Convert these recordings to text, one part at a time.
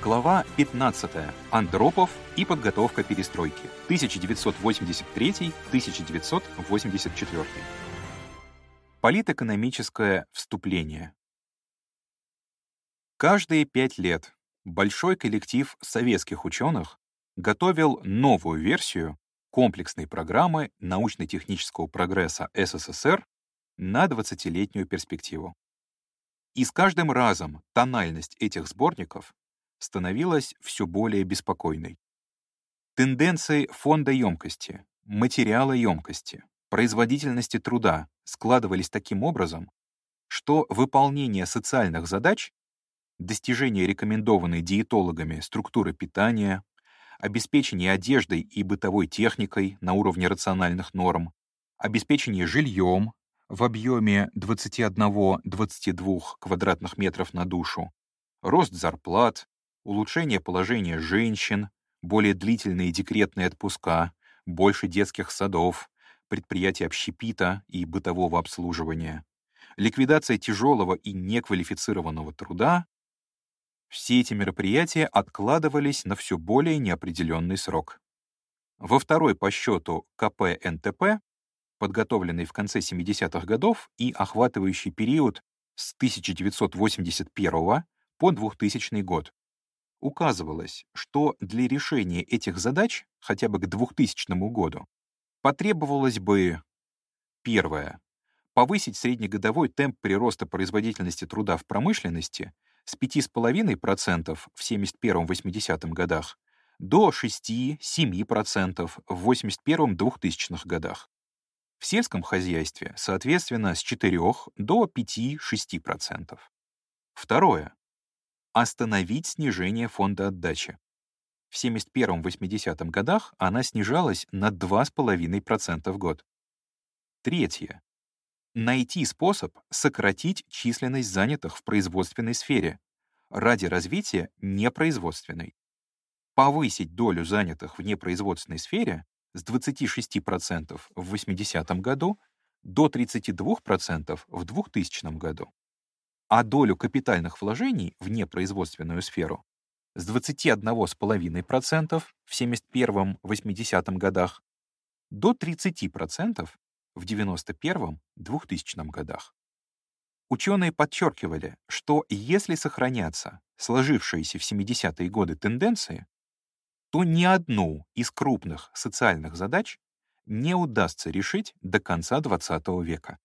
Глава 15. Андропов и подготовка перестройки. 1983-1984. Политэкономическое вступление. Каждые пять лет большой коллектив советских ученых готовил новую версию комплексной программы научно-технического прогресса СССР на 20-летнюю перспективу. И с каждым разом тональность этих сборников становилась все более беспокойной. Тенденции фонда емкости, материала емкости, производительности труда складывались таким образом, что выполнение социальных задач, достижение рекомендованной диетологами структуры питания, обеспечение одеждой и бытовой техникой на уровне рациональных норм, обеспечение жильем в объеме 21-22 квадратных метров на душу, рост зарплат, улучшение положения женщин, более длительные декретные отпуска, больше детских садов, предприятий общепита и бытового обслуживания, ликвидация тяжелого и неквалифицированного труда — все эти мероприятия откладывались на все более неопределенный срок. Во второй по счету КП-НТП, подготовленный в конце 70-х годов и охватывающий период с 1981 по 2000 год, указывалось, что для решения этих задач хотя бы к 2000 году потребовалось бы первое повысить среднегодовой темп прироста производительности труда в промышленности с 5,5% в 71-80 годах до 6-7% в 81-2000 годах. В сельском хозяйстве, соответственно, с 4 до 5-6%. Второе остановить снижение фонда отдачи. В 71-80 годах она снижалась на 2,5% в год. Третье. Найти способ сократить численность занятых в производственной сфере ради развития непроизводственной. Повысить долю занятых в непроизводственной сфере с 26% в 80 году до 32% в 2000 году а долю капитальных вложений в непроизводственную сферу с 21,5% в 71-80 годах до 30% в 91-2000 годах. Ученые подчеркивали, что если сохранятся сложившиеся в 70-е годы тенденции, то ни одну из крупных социальных задач не удастся решить до конца XX века.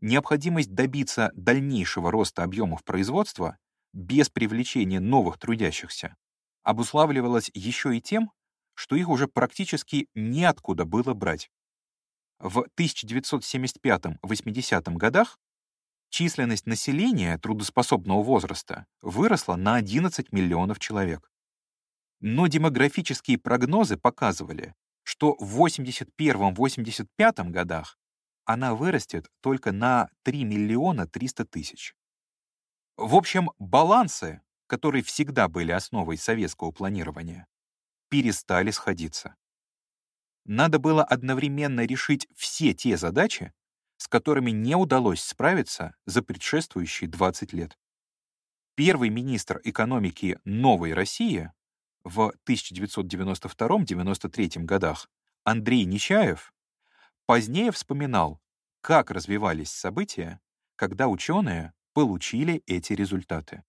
Необходимость добиться дальнейшего роста объемов производства без привлечения новых трудящихся обуславливалась еще и тем, что их уже практически неоткуда было брать. В 1975-80 годах численность населения трудоспособного возраста выросла на 11 миллионов человек. Но демографические прогнозы показывали, что в 81-85 годах она вырастет только на 3 миллиона 300 тысяч. В общем, балансы, которые всегда были основой советского планирования, перестали сходиться. Надо было одновременно решить все те задачи, с которыми не удалось справиться за предшествующие 20 лет. Первый министр экономики «Новой России» в 1992-93 годах Андрей Нечаев Позднее вспоминал, как развивались события, когда ученые получили эти результаты.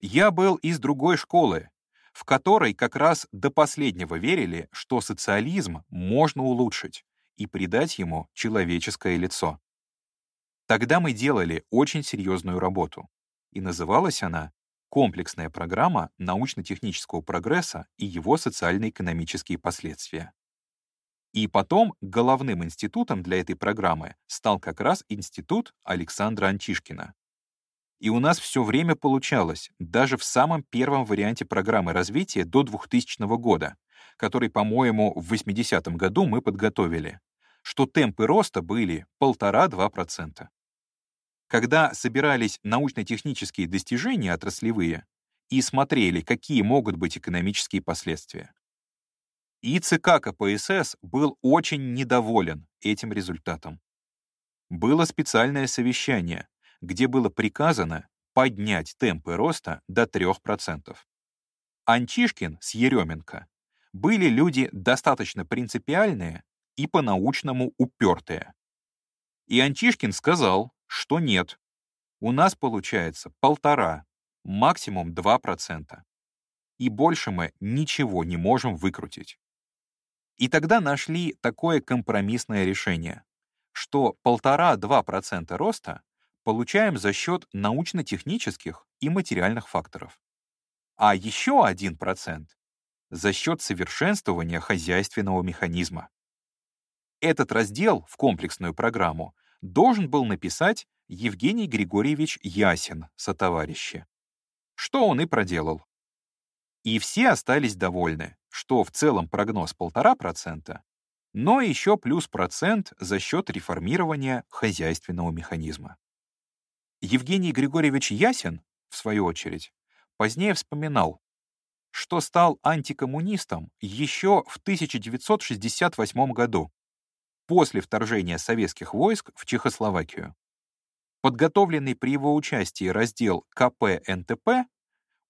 «Я был из другой школы, в которой как раз до последнего верили, что социализм можно улучшить и придать ему человеческое лицо. Тогда мы делали очень серьезную работу, и называлась она «Комплексная программа научно-технического прогресса и его социально-экономические последствия». И потом головным институтом для этой программы стал как раз институт Александра Антишкина. И у нас все время получалось, даже в самом первом варианте программы развития до 2000 года, который, по-моему, в 80-м году мы подготовили, что темпы роста были 1,5-2%. Когда собирались научно-технические достижения отраслевые и смотрели, какие могут быть экономические последствия, и ЦК КПСС был очень недоволен этим результатом. Было специальное совещание, где было приказано поднять темпы роста до 3%. Анчишкин с Еременко были люди достаточно принципиальные и по-научному упертые. И Анчишкин сказал, что нет, у нас получается полтора, максимум 2%. И больше мы ничего не можем выкрутить. И тогда нашли такое компромиссное решение, что 1,5-2% роста получаем за счет научно-технических и материальных факторов, а еще 1% за счет совершенствования хозяйственного механизма. Этот раздел в комплексную программу должен был написать Евгений Григорьевич Ясин сотоварищи, что он и проделал. И все остались довольны, что в целом прогноз 1,5%, но еще плюс процент за счет реформирования хозяйственного механизма. Евгений Григорьевич Ясин, в свою очередь, позднее вспоминал, что стал антикоммунистом еще в 1968 году, после вторжения советских войск в Чехословакию. Подготовленный при его участии раздел КП НТП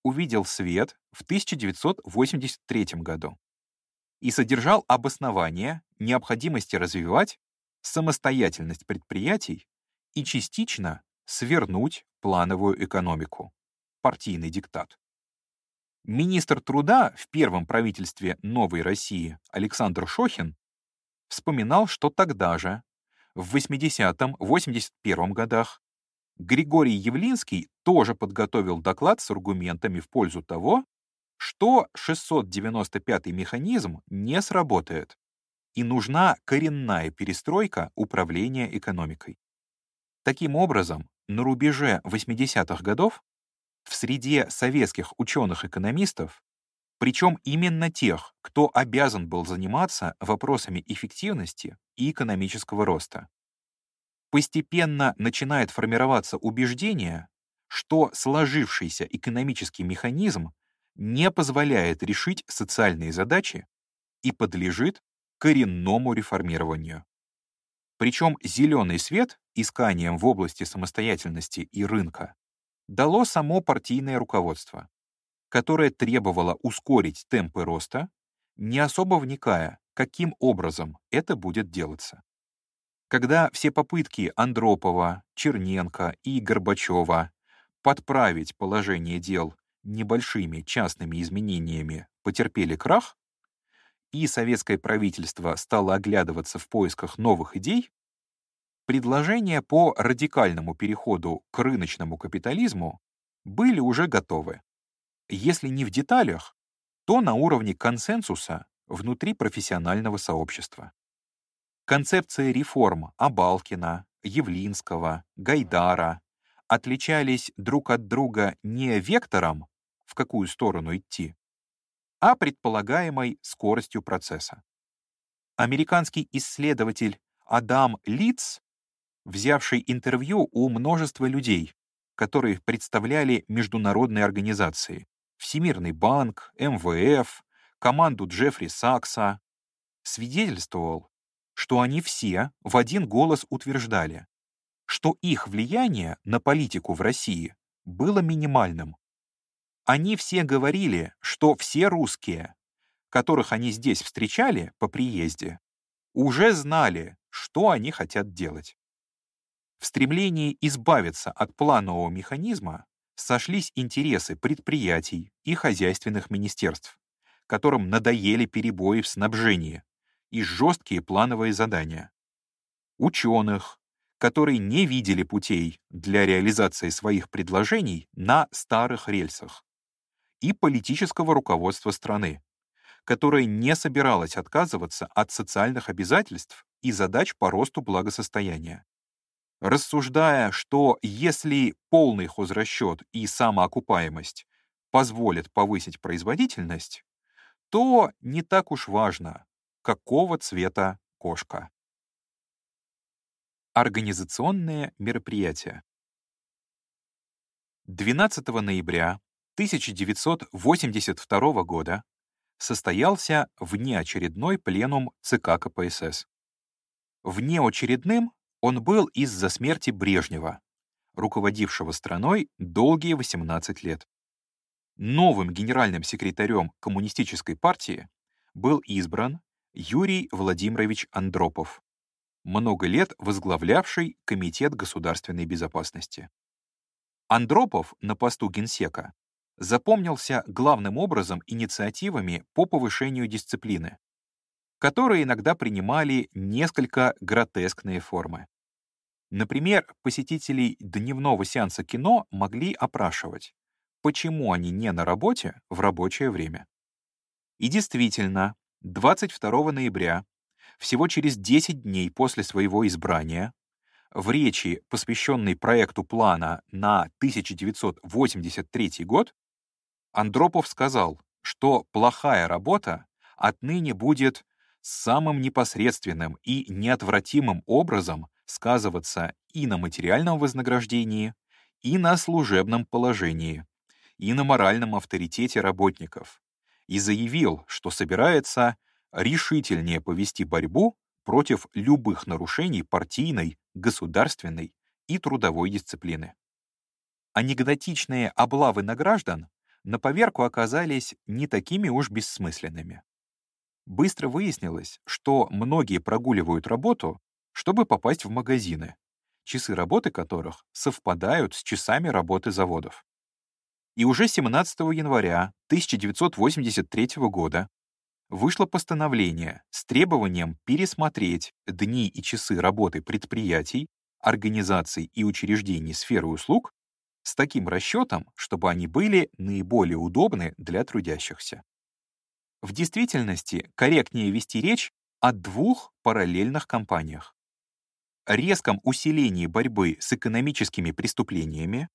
увидел свет в 1983 году и содержал обоснование необходимости развивать самостоятельность предприятий и частично свернуть плановую экономику. Партийный диктат. Министр труда в первом правительстве Новой России Александр Шохин вспоминал, что тогда же, в 80-81 годах, Григорий Явлинский тоже подготовил доклад с аргументами в пользу того, что 695-й механизм не сработает, и нужна коренная перестройка управления экономикой. Таким образом, на рубеже 80-х годов в среде советских ученых-экономистов, причем именно тех, кто обязан был заниматься вопросами эффективности и экономического роста, постепенно начинает формироваться убеждение, что сложившийся экономический механизм не позволяет решить социальные задачи и подлежит коренному реформированию. Причем зеленый свет исканием в области самостоятельности и рынка дало само партийное руководство, которое требовало ускорить темпы роста, не особо вникая, каким образом это будет делаться. Когда все попытки Андропова, Черненко и Горбачева подправить положение дел небольшими частными изменениями потерпели крах, и советское правительство стало оглядываться в поисках новых идей, предложения по радикальному переходу к рыночному капитализму были уже готовы. Если не в деталях, то на уровне консенсуса внутри профессионального сообщества. Концепции реформ Абалкина, Явлинского, Гайдара отличались друг от друга не вектором, в какую сторону идти, а предполагаемой скоростью процесса. Американский исследователь Адам Литц, взявший интервью у множества людей, которые представляли международные организации, Всемирный банк, МВФ, команду Джеффри Сакса, свидетельствовал, что они все в один голос утверждали, что их влияние на политику в России было минимальным. Они все говорили, что все русские, которых они здесь встречали по приезде, уже знали, что они хотят делать. В стремлении избавиться от планового механизма сошлись интересы предприятий и хозяйственных министерств, которым надоели перебои в снабжении, и жесткие плановые задания. Ученых, которые не видели путей для реализации своих предложений на старых рельсах. И политического руководства страны, которое не собиралось отказываться от социальных обязательств и задач по росту благосостояния. Рассуждая, что если полный хозрасчет и самоокупаемость позволят повысить производительность, то не так уж важно, какого цвета кошка. Организационные мероприятия. 12 ноября 1982 года состоялся внеочередной пленум ЦК КПСС. Внеочередным он был из-за смерти Брежнева, руководившего страной долгие 18 лет. Новым генеральным секретарем Коммунистической партии был избран Юрий Владимирович Андропов, много лет возглавлявший Комитет государственной безопасности. Андропов на посту генсека запомнился главным образом инициативами по повышению дисциплины, которые иногда принимали несколько гротескные формы. Например, посетителей дневного сеанса кино могли опрашивать, почему они не на работе в рабочее время. И действительно, 22 ноября, всего через 10 дней после своего избрания, в речи, посвященной проекту плана на 1983 год, Андропов сказал, что плохая работа отныне будет самым непосредственным и неотвратимым образом сказываться и на материальном вознаграждении, и на служебном положении, и на моральном авторитете работников, и заявил, что собирается решительнее повести борьбу против любых нарушений партийной, государственной и трудовой дисциплины. Анекдотичные облавы на граждан на поверку оказались не такими уж бессмысленными. Быстро выяснилось, что многие прогуливают работу, чтобы попасть в магазины, часы работы которых совпадают с часами работы заводов. И уже 17 января 1983 года вышло постановление с требованием пересмотреть дни и часы работы предприятий, организаций и учреждений сферы услуг с таким расчетом, чтобы они были наиболее удобны для трудящихся. В действительности корректнее вести речь о двух параллельных кампаниях. Резком усилении борьбы с экономическими преступлениями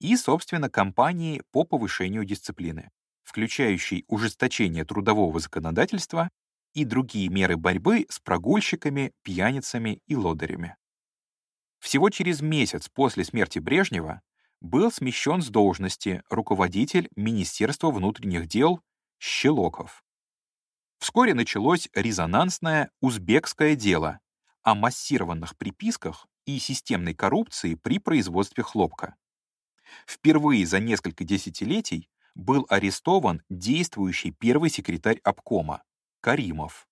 и, собственно, кампании по повышению дисциплины, включающей ужесточение трудового законодательства и другие меры борьбы с прогульщиками, пьяницами и лодырями. Всего через месяц после смерти Брежнева был смещен с должности руководитель Министерства внутренних дел Щелоков. Вскоре началось резонансное узбекское дело о массированных приписках и системной коррупции при производстве хлопка. Впервые за несколько десятилетий был арестован действующий первый секретарь обкома Каримов.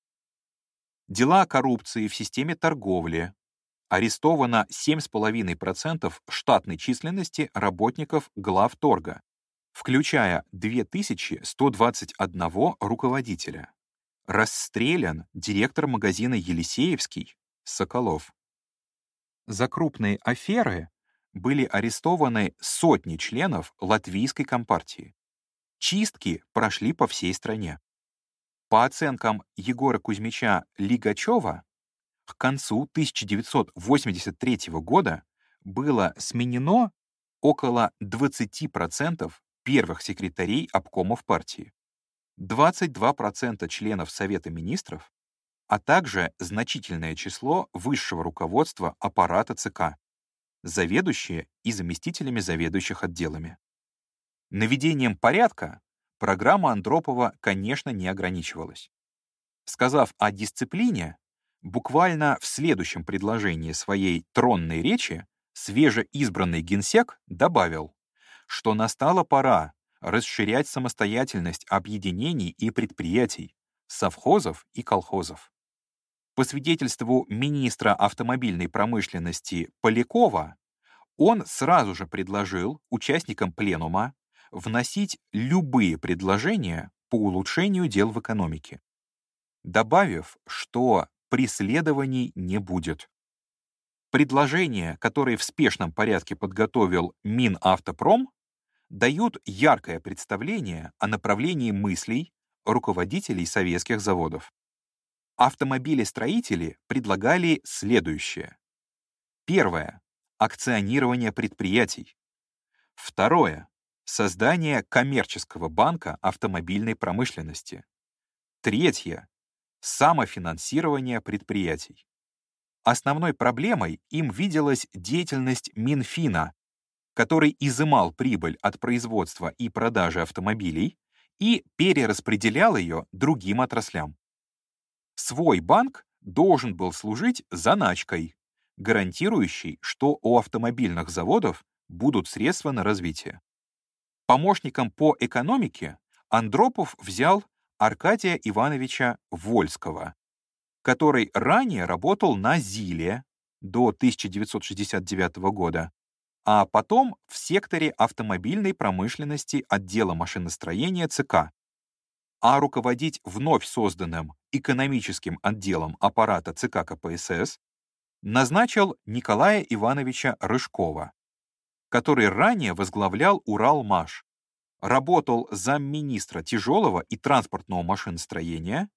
Дела о коррупции в системе торговли, арестовано 7,5% штатной численности работников главторга, включая 2121 руководителя. Расстрелян директор магазина «Елисеевский» Соколов. За крупные аферы были арестованы сотни членов латвийской компартии. Чистки прошли по всей стране. По оценкам Егора Кузьмича Лигачева, к концу 1983 года было сменено около 20% первых секретарей обкомов партии, 22% членов Совета министров, а также значительное число высшего руководства аппарата ЦК, заведующие и заместителями заведующих отделами. Наведением порядка программа Андропова, конечно, не ограничивалась. Сказав о дисциплине, Буквально в следующем предложении своей тронной речи свежеизбранный генсек добавил, что настала пора расширять самостоятельность объединений и предприятий, совхозов и колхозов. По свидетельству министра автомобильной промышленности Полякова, он сразу же предложил участникам пленума вносить любые предложения по улучшению дел в экономике, добавив, что преследований не будет. Предложения, которые в спешном порядке подготовил Минавтопром, дают яркое представление о направлении мыслей руководителей советских заводов. Автомобилестроители предлагали следующее. Первое — акционирование предприятий. Второе — создание коммерческого банка автомобильной промышленности. Третье самофинансирования предприятий. Основной проблемой им виделась деятельность Минфина, который изымал прибыль от производства и продажи автомобилей и перераспределял ее другим отраслям. Свой банк должен был служить заначкой, гарантирующей, что у автомобильных заводов будут средства на развитие. Помощником по экономике Андропов взял Аркадия Ивановича Вольского, который ранее работал на ЗИЛе до 1969 года, а потом в секторе автомобильной промышленности отдела машиностроения ЦК. А руководить вновь созданным экономическим отделом аппарата ЦК КПСС назначил Николая Ивановича Рыжкова, который ранее возглавлял Уралмаш, работал замминистра тяжелого и транспортного машиностроения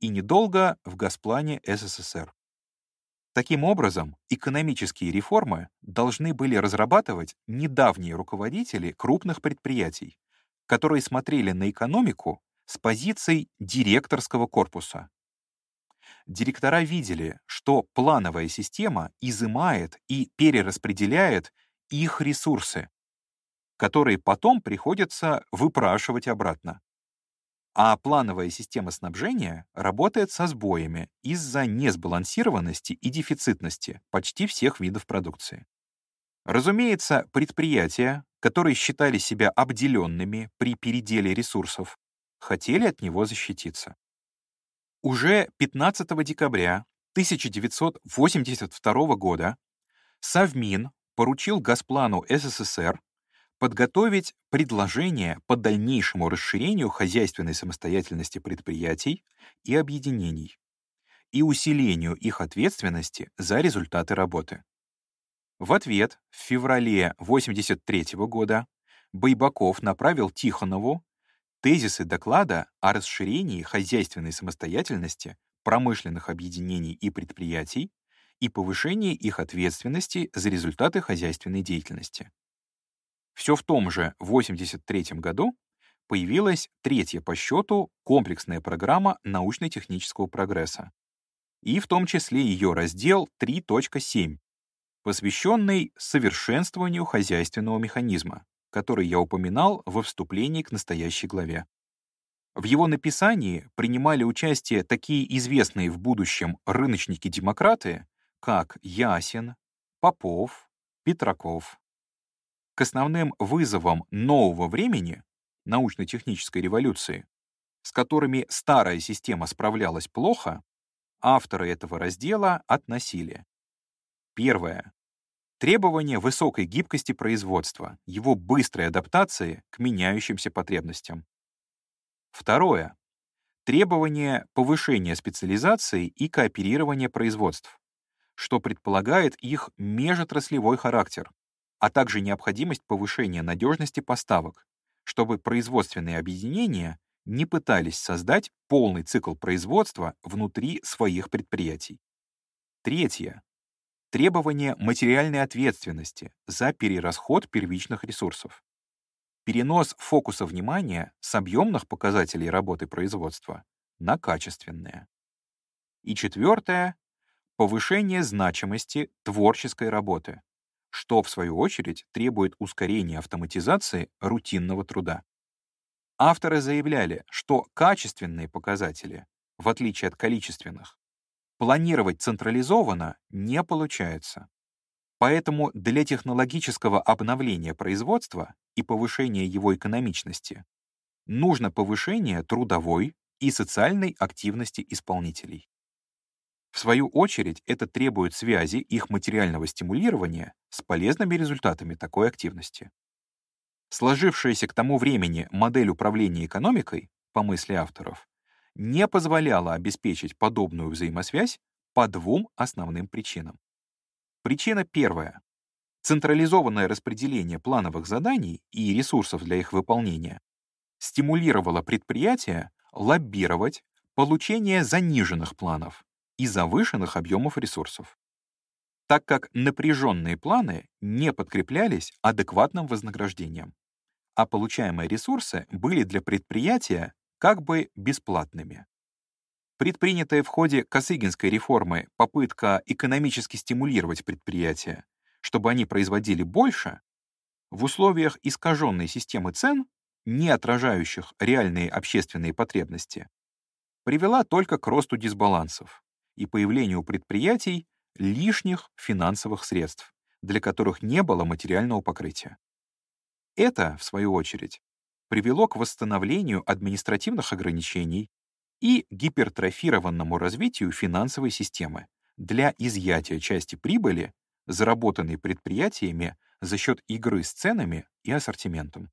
и недолго в Госплане СССР. Таким образом, экономические реформы должны были разрабатывать недавние руководители крупных предприятий, которые смотрели на экономику с позиций директорского корпуса. Директора видели, что плановая система изымает и перераспределяет их ресурсы, которые потом приходится выпрашивать обратно. А плановая система снабжения работает со сбоями из-за несбалансированности и дефицитности почти всех видов продукции. Разумеется, предприятия, которые считали себя обделенными при переделе ресурсов, хотели от него защититься. Уже 15 декабря 1982 года Совмин поручил Госплану СССР подготовить предложение по дальнейшему расширению хозяйственной самостоятельности предприятий и объединений и усилению их ответственности за результаты работы. В ответ в феврале 1983 года Байбаков направил Тихонову тезисы доклада о расширении хозяйственной самостоятельности промышленных объединений и предприятий и повышении их ответственности за результаты хозяйственной деятельности. Все в том же 1983 году появилась третья по счету комплексная программа научно-технического прогресса, и в том числе ее раздел 3.7, посвященный совершенствованию хозяйственного механизма, который я упоминал во вступлении к настоящей главе. В его написании принимали участие такие известные в будущем рыночники-демократы, как Ясин, Попов, Петраков. К основным вызовам нового времени, научно-технической революции, с которыми старая система справлялась плохо, авторы этого раздела относили. Первое. Требование высокой гибкости производства, его быстрой адаптации к меняющимся потребностям. Второе. Требование повышения специализации и кооперирования производств, что предполагает их межотраслевой характер, а также необходимость повышения надежности поставок, чтобы производственные объединения не пытались создать полный цикл производства внутри своих предприятий. Третье. Требование материальной ответственности за перерасход первичных ресурсов. Перенос фокуса внимания с объемных показателей работы производства на качественные. И четвертое — повышение значимости творческой работы, что, в свою очередь, требует ускорения автоматизации рутинного труда. Авторы заявляли, что качественные показатели, в отличие от количественных, планировать централизованно не получается. Поэтому для технологического обновления производства и повышения его экономичности нужно повышение трудовой и социальной активности исполнителей. В свою очередь, это требует связи их материального стимулирования с полезными результатами такой активности. Сложившаяся к тому времени модель управления экономикой, по мысли авторов, не позволяла обеспечить подобную взаимосвязь по двум основным причинам. Причина первая. Централизованное распределение плановых заданий и ресурсов для их выполнения стимулировало предприятия лоббировать получение заниженных планов и завышенных объемов ресурсов, так как напряженные планы не подкреплялись адекватным вознаграждением, а получаемые ресурсы были для предприятия как бы бесплатными. Предпринятая в ходе Косыгинской реформы попытка экономически стимулировать предприятия, чтобы они производили больше, в условиях искаженной системы цен, не отражающих реальные общественные потребности, привела только к росту дисбалансов, и появлению предприятий лишних финансовых средств, для которых не было материального покрытия. Это, в свою очередь, привело к восстановлению административных ограничений и гипертрофированному развитию финансовой системы для изъятия части прибыли, заработанной предприятиями за счет игры с ценами и ассортиментом.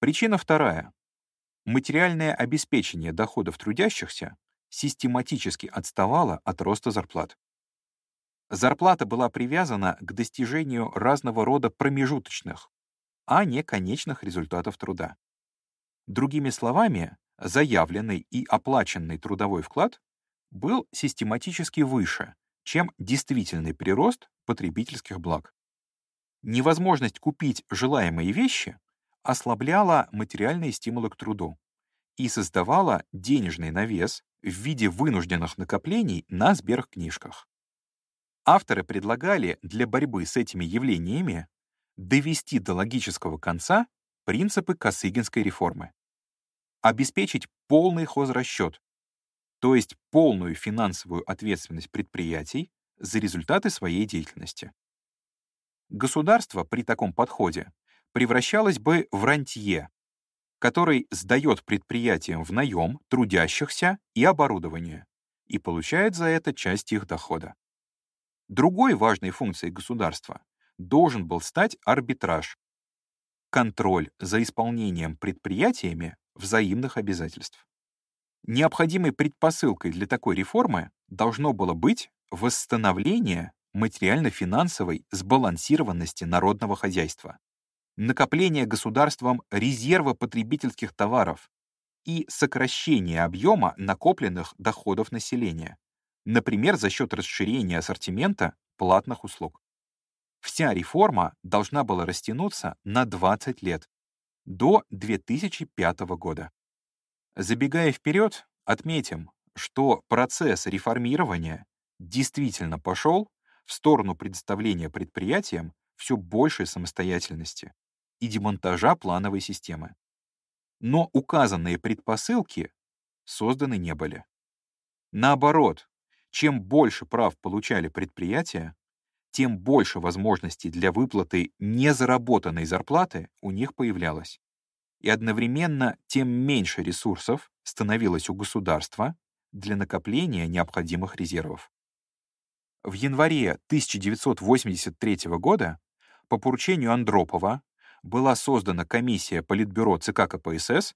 Причина вторая. Материальное обеспечение доходов трудящихся систематически отставало от роста зарплат. Зарплата была привязана к достижению разного рода промежуточных, а не конечных результатов труда. Другими словами, заявленный и оплаченный трудовой вклад был систематически выше, чем действительный прирост потребительских благ. Невозможность купить желаемые вещи ослабляла материальные стимулы к труду и создавала денежный навес в виде вынужденных накоплений на сберкнижках. Авторы предлагали для борьбы с этими явлениями довести до логического конца принципы Косыгинской реформы. Обеспечить полный хозрасчет, то есть полную финансовую ответственность предприятий за результаты своей деятельности. Государство при таком подходе превращалось бы в рантье, который сдает предприятиям в наем трудящихся и оборудование и получает за это часть их дохода. Другой важной функцией государства должен был стать арбитраж, контроль за исполнением предприятиями взаимных обязательств. Необходимой предпосылкой для такой реформы должно было быть восстановление материально-финансовой сбалансированности народного хозяйства, накопление государством резерва потребительских товаров и сокращение объема накопленных доходов населения, например, за счет расширения ассортимента платных услуг. Вся реформа должна была растянуться на 20 лет, до 2005 года. Забегая вперед, отметим, что процесс реформирования действительно пошел в сторону предоставления предприятиям все большей самостоятельности и демонтажа плановой системы. Но указанные предпосылки созданы не были. Наоборот, чем больше прав получали предприятия, тем больше возможностей для выплаты незаработанной зарплаты у них появлялось. И одновременно тем меньше ресурсов становилось у государства для накопления необходимых резервов. В январе 1983 года по поручению Андропова была создана комиссия Политбюро ЦК КПСС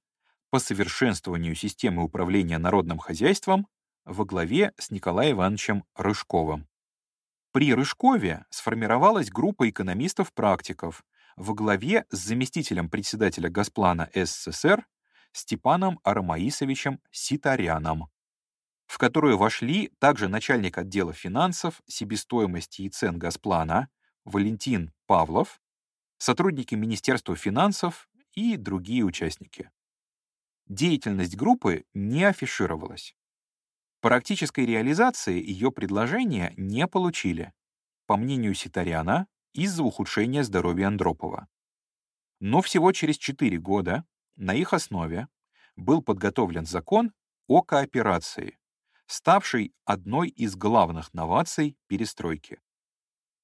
по совершенствованию системы управления народным хозяйством во главе с Николаем Ивановичем Рыжковым. При Рыжкове сформировалась группа экономистов-практиков во главе с заместителем председателя Госплана СССР Степаном Арамаисовичем Ситаряном, в которую вошли также начальник отдела финансов, себестоимости и цен Госплана Валентин Павлов, сотрудники Министерства финансов и другие участники. Деятельность группы не афишировалась. Практической реализации ее предложения не получили, по мнению Ситаряна, из-за ухудшения здоровья Андропова. Но всего через 4 года на их основе был подготовлен закон о кооперации, ставший одной из главных новаций перестройки.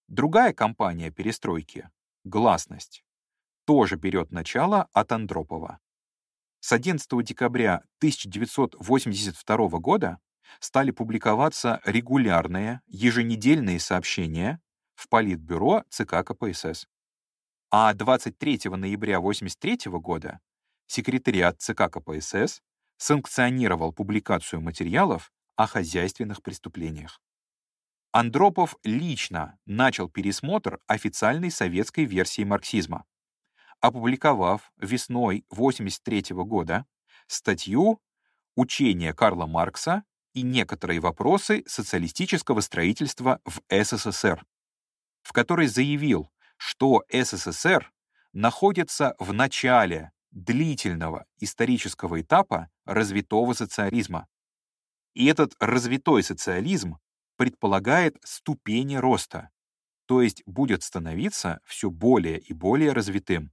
Другая компания перестройки, «Гласность», тоже берет начало от Андропова. С 11 декабря 1982 года стали публиковаться регулярные еженедельные сообщения в Политбюро ЦК КПСС. А 23 ноября 1983 года секретариат ЦК КПСС санкционировал публикацию материалов о хозяйственных преступлениях. Андропов лично начал пересмотр официальной советской версии марксизма, опубликовав весной 1983 года статью «Учение Карла Маркса и некоторые вопросы социалистического строительства в СССР», в которой заявил, что СССР находится в начале длительного исторического этапа развитого социализма. И этот развитой социализм предполагает ступени роста, то есть будет становиться все более и более развитым.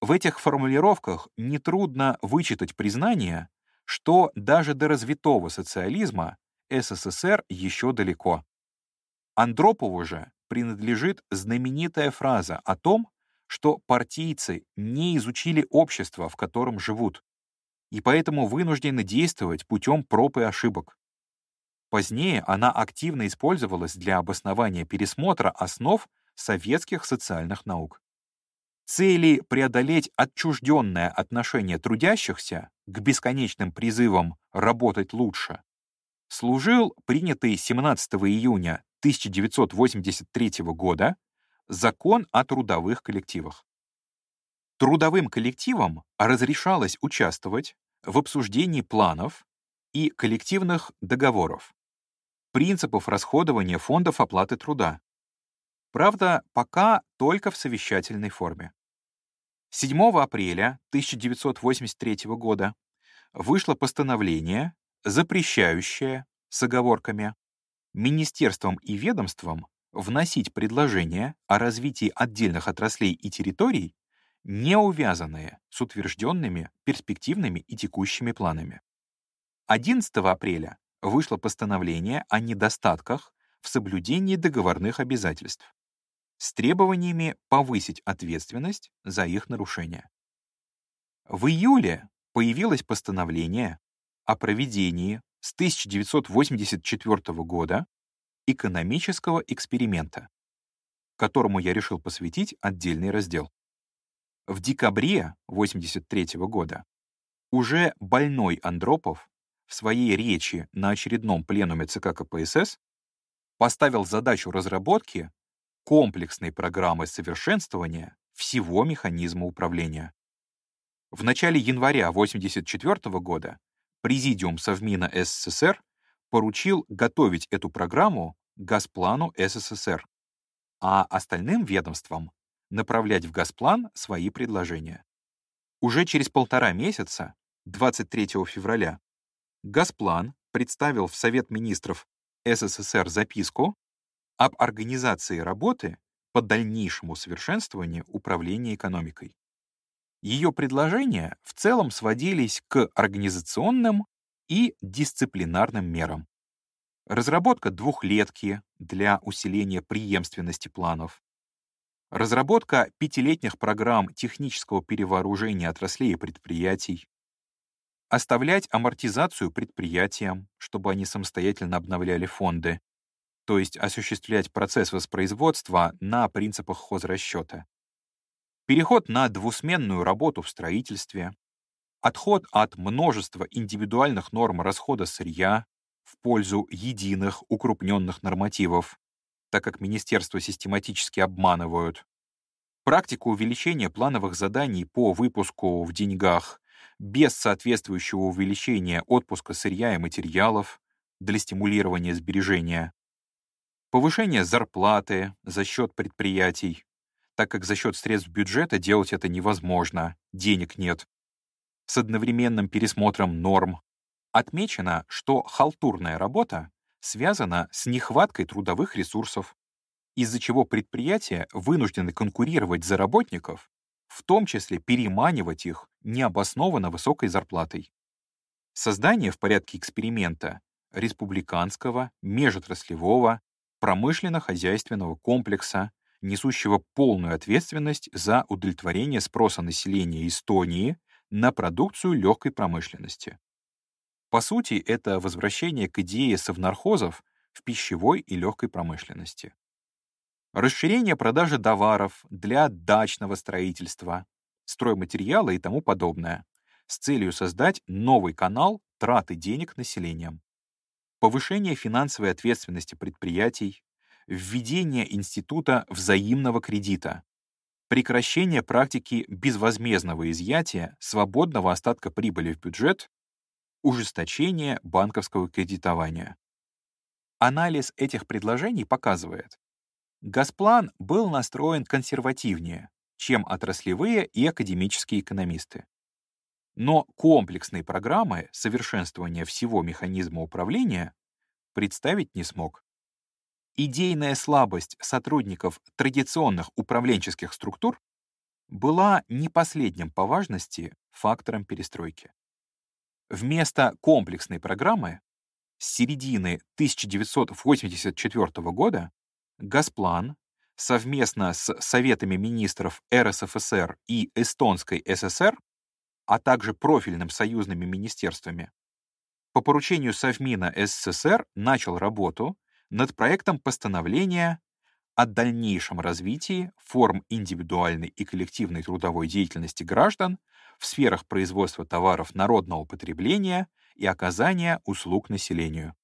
В этих формулировках нетрудно вычитать признание, что даже до развитого социализма СССР еще далеко. Андропову же принадлежит знаменитая фраза о том, что партийцы не изучили общество, в котором живут, и поэтому вынуждены действовать путем проб и ошибок. Позднее она активно использовалась для обоснования пересмотра основ советских социальных наук. Цели преодолеть отчужденное отношение трудящихся к бесконечным призывам работать лучше служил принятый 17 июня 1983 года Закон о трудовых коллективах. Трудовым коллективам разрешалось участвовать в обсуждении планов и коллективных договоров, принципов расходования фондов оплаты труда. Правда, пока только в совещательной форме. 7 апреля 1983 года вышло постановление, запрещающее, с оговорками, министерствам и ведомствам вносить предложения о развитии отдельных отраслей и территорий, не увязанные с утвержденными перспективными и текущими планами. 11 апреля вышло постановление о недостатках в соблюдении договорных обязательств с требованиями повысить ответственность за их нарушение. В июле появилось постановление о проведении с 1984 года экономического эксперимента, которому я решил посвятить отдельный раздел. В декабре 1983 года уже больной Андропов в своей речи на очередном пленуме ЦК КПСС поставил задачу разработки комплексной программы совершенствования всего механизма управления. В начале января 1984 года Президиум Совмина СССР поручил готовить эту программу Газплану СССР, а остальным ведомствам направлять в Газплан свои предложения. Уже через полтора месяца, 23 февраля, Газплан представил в Совет министров СССР записку об организации работы по дальнейшему совершенствованию управления экономикой. Ее предложения в целом сводились к организационным и дисциплинарным мерам. Разработка двухлетки для усиления преемственности планов. Разработка пятилетних программ технического перевооружения отраслей и предприятий. Оставлять амортизацию предприятиям, чтобы они самостоятельно обновляли фонды, то есть осуществлять процесс воспроизводства на принципах хозрасчета. Переход на двусменную работу в строительстве, отход от множества индивидуальных норм расхода сырья в пользу единых укрупненных нормативов, так как министерства систематически обманывают, практику увеличения плановых заданий по выпуску в деньгах без соответствующего увеличения отпуска сырья и материалов для стимулирования сбережения, повышение зарплаты за счет предприятий, так как за счет средств бюджета делать это невозможно, денег нет. С одновременным пересмотром норм. Отмечено, что халтурная работа связана с нехваткой трудовых ресурсов, из-за чего предприятия вынуждены конкурировать за работников, в том числе переманивать их необоснованно высокой зарплатой. Создание в порядке эксперимента республиканского, межотраслевого, промышленно-хозяйственного комплекса несущего полную ответственность за удовлетворение спроса населения Эстонии на продукцию легкой промышленности. По сути, это возвращение к идее совнархозов в пищевой и легкой промышленности. Расширение продажи товаров для дачного строительства, стройматериала и тому подобное, с целью создать новый канал траты денег населением. Повышение финансовой ответственности предприятий, введение института взаимного кредита, прекращение практики безвозмездного изъятия свободного остатка прибыли в бюджет, ужесточение банковского кредитования. Анализ этих предложений показывает, Газплан был настроен консервативнее, чем отраслевые и академические экономисты. Но комплексной программы совершенствования всего механизма управления представить не смог. Идейная слабость сотрудников традиционных управленческих структур была не последним по важности фактором перестройки. Вместо комплексной программы с середины 1984 года Газплан совместно с Советами министров РСФСР и Эстонской ССР, а также профильным союзными министерствами, по поручению Совмина СССР начал работу над проектом постановления о дальнейшем развитии форм индивидуальной и коллективной трудовой деятельности граждан в сферах производства товаров народного потребления и оказания услуг населению.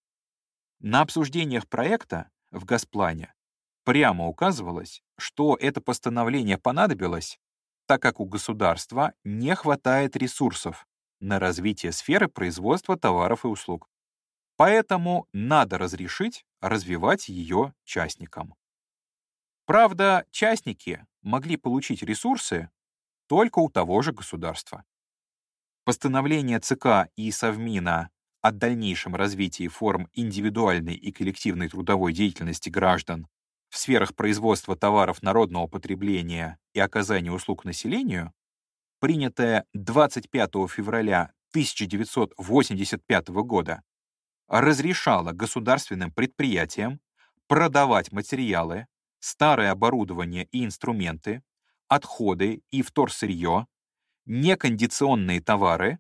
На обсуждениях проекта в Госплане прямо указывалось, что это постановление понадобилось, так как у государства не хватает ресурсов на развитие сферы производства товаров и услуг. Поэтому надо разрешить развивать ее частникам. Правда, частники могли получить ресурсы только у того же государства. Постановление ЦК и Совмина о дальнейшем развитии форм индивидуальной и коллективной трудовой деятельности граждан в сферах производства товаров народного потребления и оказания услуг населению, принятое 25 февраля 1985 года, разрешало государственным предприятиям продавать материалы, старое оборудование и инструменты, отходы и вторсырье, некондиционные товары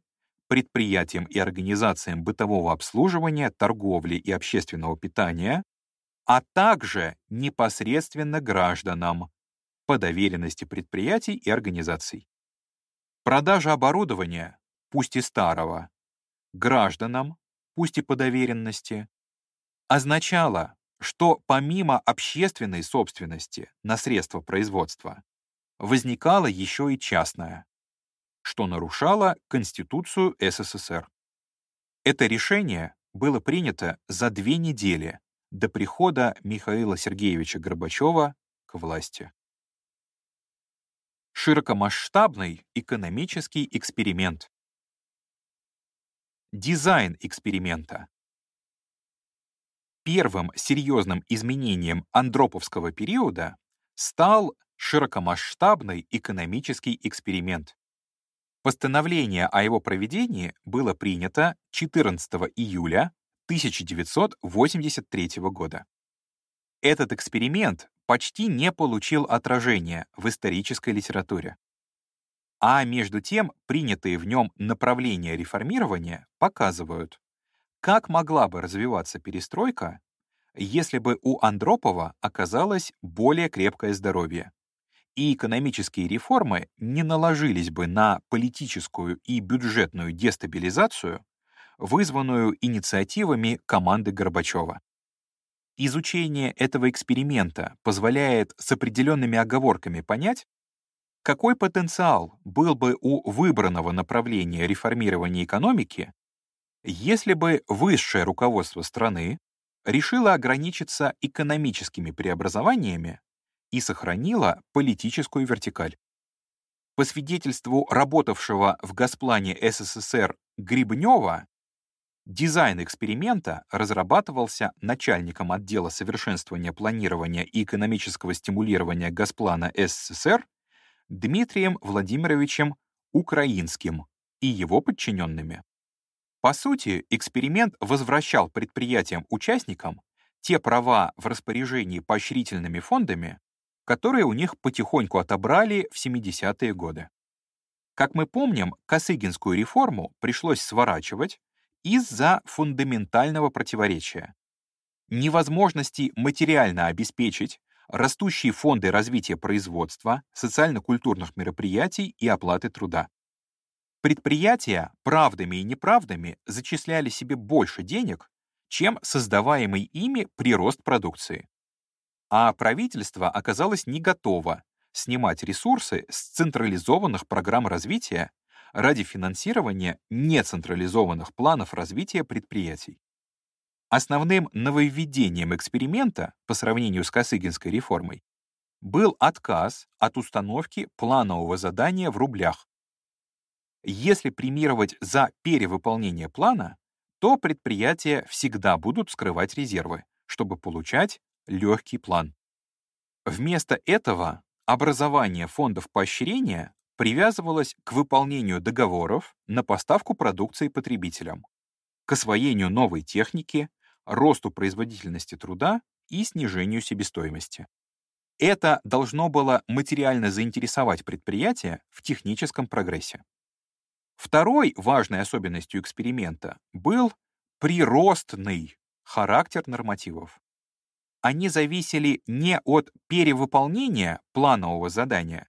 предприятиям и организациям бытового обслуживания, торговли и общественного питания, а также непосредственно гражданам по доверенности предприятий и организаций. Продажа оборудования, пусть и старого, гражданам, пусть и по доверенности, означала, что помимо общественной собственности на средства производства возникала еще и частная, что нарушало Конституцию СССР. Это решение было принято за две недели до прихода Михаила Сергеевича Горбачева к власти. Широкомасштабный экономический эксперимент. Дизайн эксперимента. Первым серьезным изменением андроповского периода стал широкомасштабный экономический эксперимент. Постановление о его проведении было принято 14 июля 1983 года. Этот эксперимент почти не получил отражения в исторической литературе. А между тем, принятые в нем направления реформирования показывают, как могла бы развиваться перестройка, если бы у Андропова оказалось более крепкое здоровье, и экономические реформы не наложились бы на политическую и бюджетную дестабилизацию, вызванную инициативами команды Горбачева. Изучение этого эксперимента позволяет с определенными оговорками понять, какой потенциал был бы у выбранного направления реформирования экономики, если бы высшее руководство страны решило ограничиться экономическими преобразованиями и сохранило политическую вертикаль. По свидетельству работавшего в Госплане СССР Грибнева, Дизайн эксперимента разрабатывался начальником отдела совершенствования планирования и экономического стимулирования Госплана СССР Дмитрием Владимировичем Украинским и его подчиненными. По сути, эксперимент возвращал предприятиям-участникам те права в распоряжении поощрительными фондами, которые у них потихоньку отобрали в 70-е годы. Как мы помним, Косыгинскую реформу пришлось сворачивать, из-за фундаментального противоречия. Невозможности материально обеспечить растущие фонды развития производства, социально-культурных мероприятий и оплаты труда. Предприятия правдами и неправдами зачисляли себе больше денег, чем создаваемый ими прирост продукции. А правительство оказалось не готово снимать ресурсы с централизованных программ развития ради финансирования нецентрализованных планов развития предприятий. Основным нововведением эксперимента по сравнению с Косыгинской реформой был отказ от установки планового задания в рублях. Если премировать за перевыполнение плана, то предприятия всегда будут скрывать резервы, чтобы получать легкий план. Вместо этого образование фондов поощрения привязывалась к выполнению договоров на поставку продукции потребителям, к освоению новой техники, росту производительности труда и снижению себестоимости. Это должно было материально заинтересовать предприятие в техническом прогрессе. Второй важной особенностью эксперимента был приростный характер нормативов. Они зависели не от перевыполнения планового задания,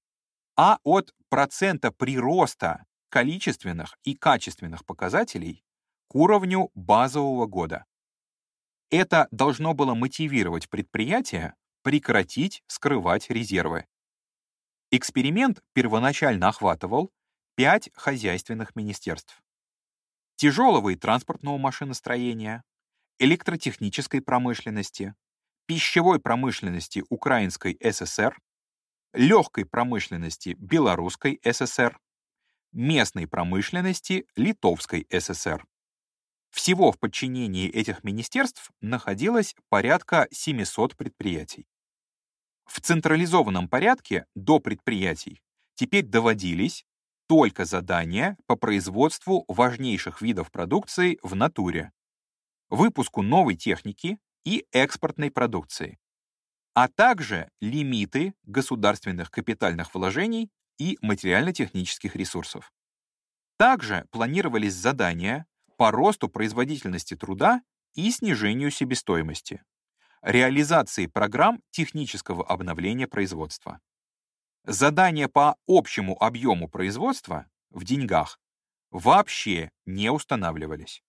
а от процента прироста количественных и качественных показателей к уровню базового года. Это должно было мотивировать предприятие прекратить скрывать резервы. Эксперимент первоначально охватывал пять хозяйственных министерств. Тяжелого и транспортного машиностроения, электротехнической промышленности, пищевой промышленности Украинской ССР, легкой промышленности Белорусской ССР, местной промышленности Литовской ССР. Всего в подчинении этих министерств находилось порядка 700 предприятий. В централизованном порядке до предприятий теперь доводились только задания по производству важнейших видов продукции в натуре, выпуску новой техники и экспортной продукции, а также лимиты государственных капитальных вложений и материально-технических ресурсов. Также планировались задания по росту производительности труда и снижению себестоимости, реализации программ технического обновления производства. Задания по общему объему производства в деньгах вообще не устанавливались.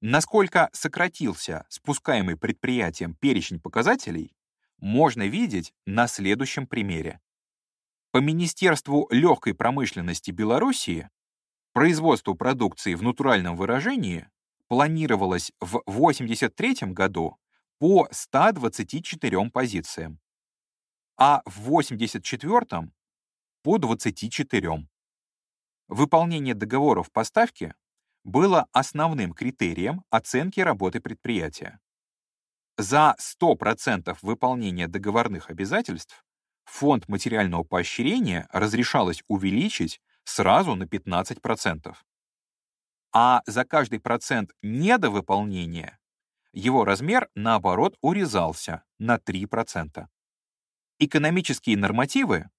Насколько сократился спускаемый предприятием перечень показателей, можно видеть на следующем примере. По Министерству легкой промышленности Белоруссии производство продукции в натуральном выражении планировалось в 1983 году по 124 позициям, а в 1984 по 24. Выполнение договоров поставки было основным критерием оценки работы предприятия. За 100% выполнения договорных обязательств фонд материального поощрения разрешалось увеличить сразу на 15%. А за каждый процент недовыполнения его размер, наоборот, урезался на 3%. Экономические нормативы,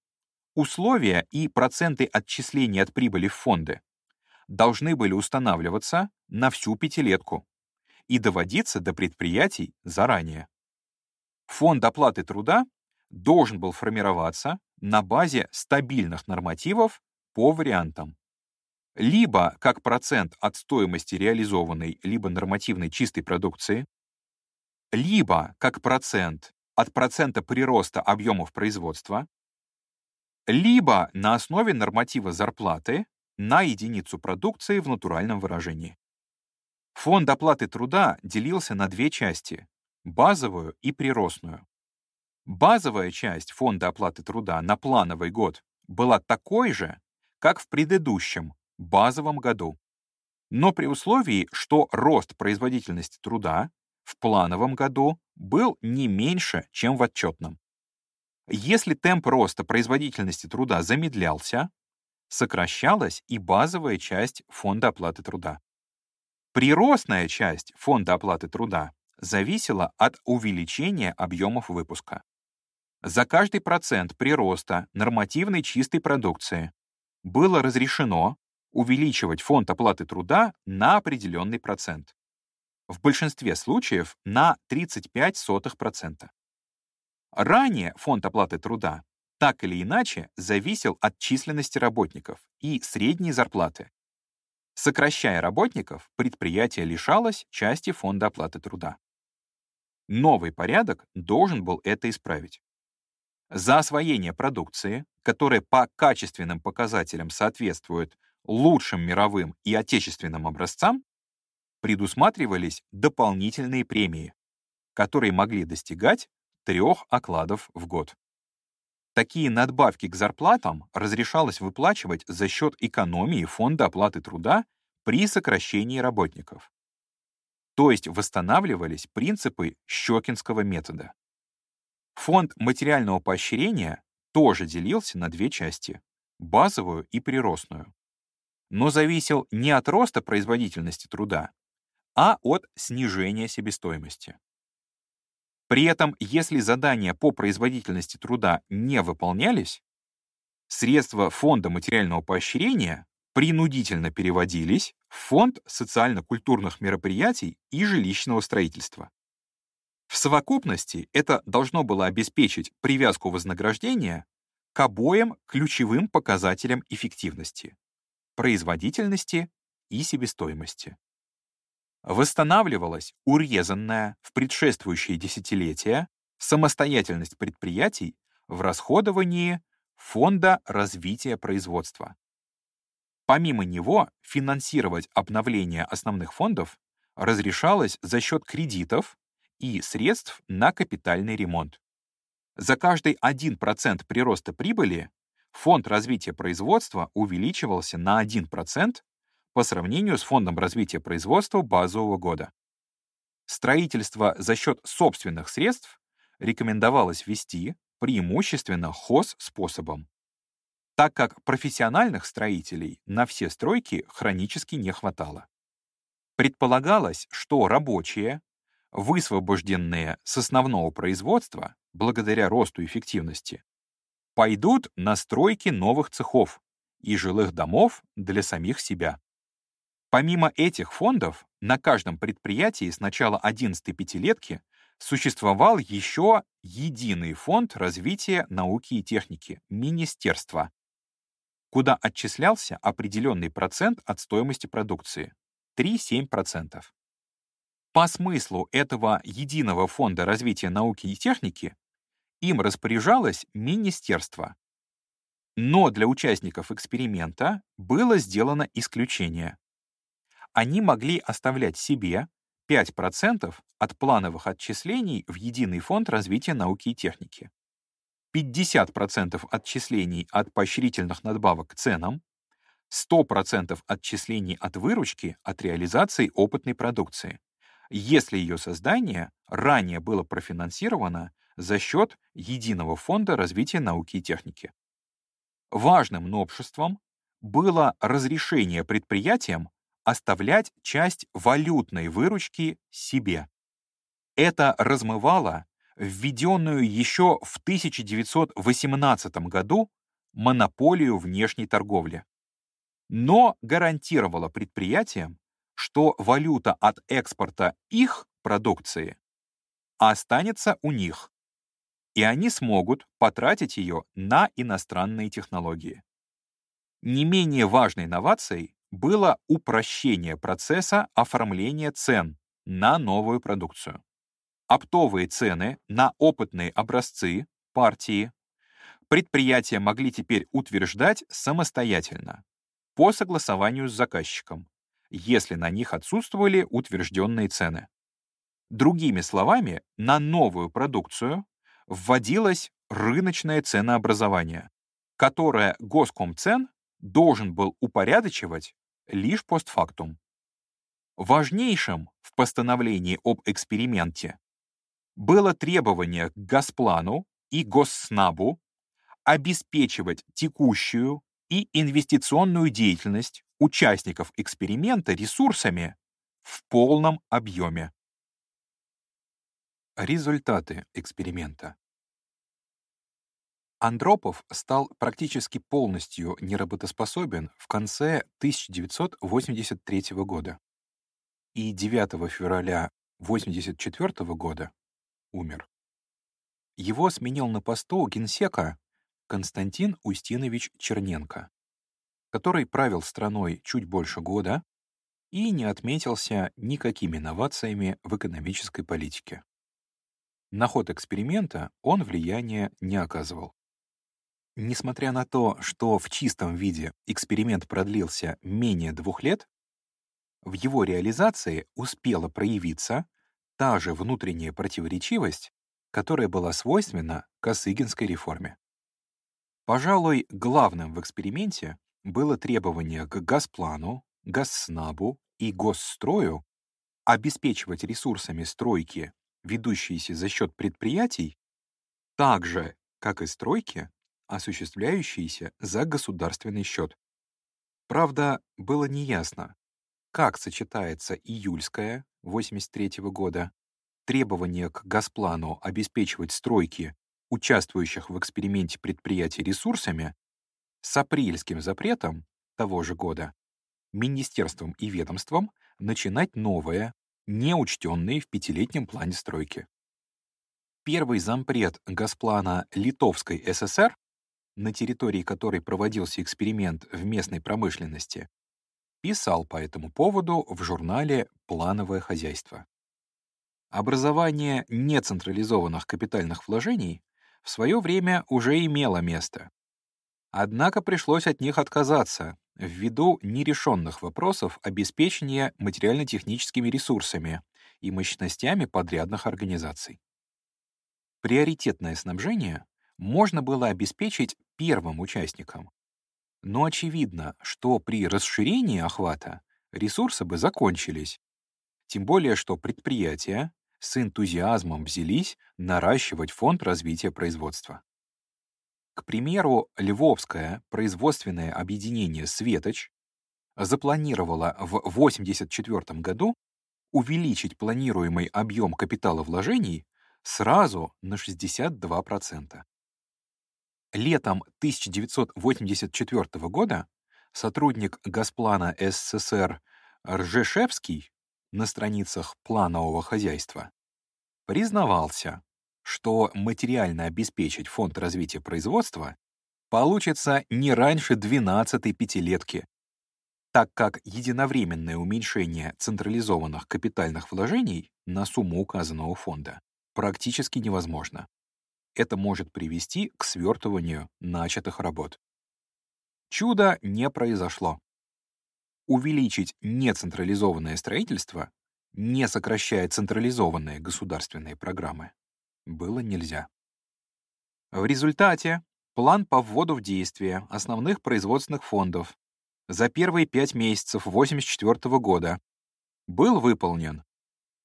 условия и проценты отчисления от прибыли в фонды должны были устанавливаться на всю пятилетку и доводиться до предприятий заранее. Фонд оплаты труда должен был формироваться на базе стабильных нормативов по вариантам. Либо как процент от стоимости реализованной либо нормативной чистой продукции, либо как процент от процента прироста объемов производства, либо на основе норматива зарплаты на единицу продукции в натуральном выражении. Фонд оплаты труда делился на две части — базовую и приростную. Базовая часть фонда оплаты труда на плановый год была такой же, как в предыдущем, базовом году, но при условии, что рост производительности труда в плановом году был не меньше, чем в отчетном. Если темп роста производительности труда замедлялся, сокращалась и базовая часть фонда оплаты труда. Приростная часть фонда оплаты труда зависела от увеличения объемов выпуска. За каждый процент прироста нормативной чистой продукции было разрешено увеличивать фонд оплаты труда на определенный процент. В большинстве случаев на 35%. Ранее фонд оплаты труда так или иначе зависел от численности работников и средней зарплаты. Сокращая работников, предприятие лишалось части фонда оплаты труда. Новый порядок должен был это исправить. За освоение продукции, которая по качественным показателям соответствует лучшим мировым и отечественным образцам, предусматривались дополнительные премии, которые могли достигать трех окладов в год. Такие надбавки к зарплатам разрешалось выплачивать за счет экономии фонда оплаты труда при сокращении работников. То есть восстанавливались принципы Щекинского метода. Фонд материального поощрения тоже делился на две части — базовую и приростную. Но зависел не от роста производительности труда, а от снижения себестоимости. При этом, если задания по производительности труда не выполнялись, средства Фонда материального поощрения принудительно переводились в Фонд социально-культурных мероприятий и жилищного строительства. В совокупности это должно было обеспечить привязку вознаграждения к обоим ключевым показателям эффективности — производительности и себестоимости. Восстанавливалась урезанная в предшествующие десятилетия самостоятельность предприятий в расходовании Фонда развития производства. Помимо него, финансировать обновление основных фондов разрешалось за счет кредитов и средств на капитальный ремонт. За каждый 1% прироста прибыли фонд развития производства увеличивался на 1% по сравнению с фондом развития производства базового года. Строительство за счет собственных средств рекомендовалось вести преимущественно хоз-способом, так как профессиональных строителей на все стройки хронически не хватало. Предполагалось, что рабочие, высвобожденные с основного производства благодаря росту эффективности, пойдут на стройки новых цехов и жилых домов для самих себя. Помимо этих фондов, на каждом предприятии с начала 11 пятилетки существовал еще единый фонд развития науки и техники — Министерство, куда отчислялся определенный процент от стоимости продукции — 3-7%. По смыслу этого единого фонда развития науки и техники им распоряжалось министерство. Но для участников эксперимента было сделано исключение. Они могли оставлять себе 5% от плановых отчислений в единый фонд развития науки и техники, 50% отчислений от поощрительных надбавок к ценам, 100% отчислений от выручки от реализации опытной продукции, если ее создание ранее было профинансировано за счет Единого фонда развития науки и техники. Важным новшеством было разрешение предприятиям оставлять часть валютной выручки себе. Это размывало введенную еще в 1918 году монополию внешней торговли, но гарантировало предприятиям что валюта от экспорта их продукции останется у них, и они смогут потратить ее на иностранные технологии. Не менее важной инновацией было упрощение процесса оформления цен на новую продукцию. Оптовые цены на опытные образцы, партии, предприятия могли теперь утверждать самостоятельно, по согласованию с заказчиком, если на них отсутствовали утвержденные цены. Другими словами, на новую продукцию вводилось рыночное ценообразование, которое Госкомцен должен был упорядочивать лишь постфактум. Важнейшим в постановлении об эксперименте было требование к Госплану и Госснабу обеспечивать текущую и инвестиционную деятельность участников эксперимента ресурсами в полном объеме. Результаты эксперимента. Андропов стал практически полностью неработоспособен в конце 1983 года и 9 февраля 1984 года умер. Его сменил на посту генсека Константин Устинович Черненко, который правил страной чуть больше года и не отметился никакими новациями в экономической политике. На ход эксперимента он влияния не оказывал. Несмотря на то, что в чистом виде эксперимент продлился менее двух лет, в его реализации успела проявиться та же внутренняя противоречивость, которая была свойственна Косыгинской реформе. Пожалуй, главным в эксперименте было требование к Газплану, Газснабу и Госстрою обеспечивать ресурсами стройки, ведущиеся за счет предприятий, так же, как и стройки, осуществляющиеся за государственный счет. Правда, было неясно, как сочетается июльская 83 -го года требование к Газплану обеспечивать стройки участвующих в эксперименте предприятий ресурсами с апрельским запретом того же года министерством и ведомством начинать новое, неучтенные в пятилетнем плане стройки. Первый зампред Газплана Литовской ССР, на территории которой проводился эксперимент в местной промышленности, писал по этому поводу в журнале «Плановое хозяйство». Образование нецентрализованных капитальных вложений в свое время уже имело место. Однако пришлось от них отказаться ввиду нерешенных вопросов обеспечения материально-техническими ресурсами и мощностями подрядных организаций. Приоритетное снабжение можно было обеспечить первым участникам, но очевидно, что при расширении охвата ресурсы бы закончились, тем более что предприятия с энтузиазмом взялись наращивать фонд развития производства. К примеру, Львовское производственное объединение «Светоч» запланировало в 1984 году увеличить планируемый объем капиталовложений сразу на 62%. Летом 1984 года сотрудник Газплана СССР Ржешевский на страницах планового хозяйства признавался, что материально обеспечить фонд развития производства получится не раньше 12-й пятилетки, так как единовременное уменьшение централизованных капитальных вложений на сумму указанного фонда практически невозможно. Это может привести к свертыванию начатых работ. Чудо не произошло. Увеличить нецентрализованное строительство, не сокращая централизованные государственные программы, было нельзя. В результате план по вводу в действие основных производственных фондов за первые пять месяцев 1984 года был выполнен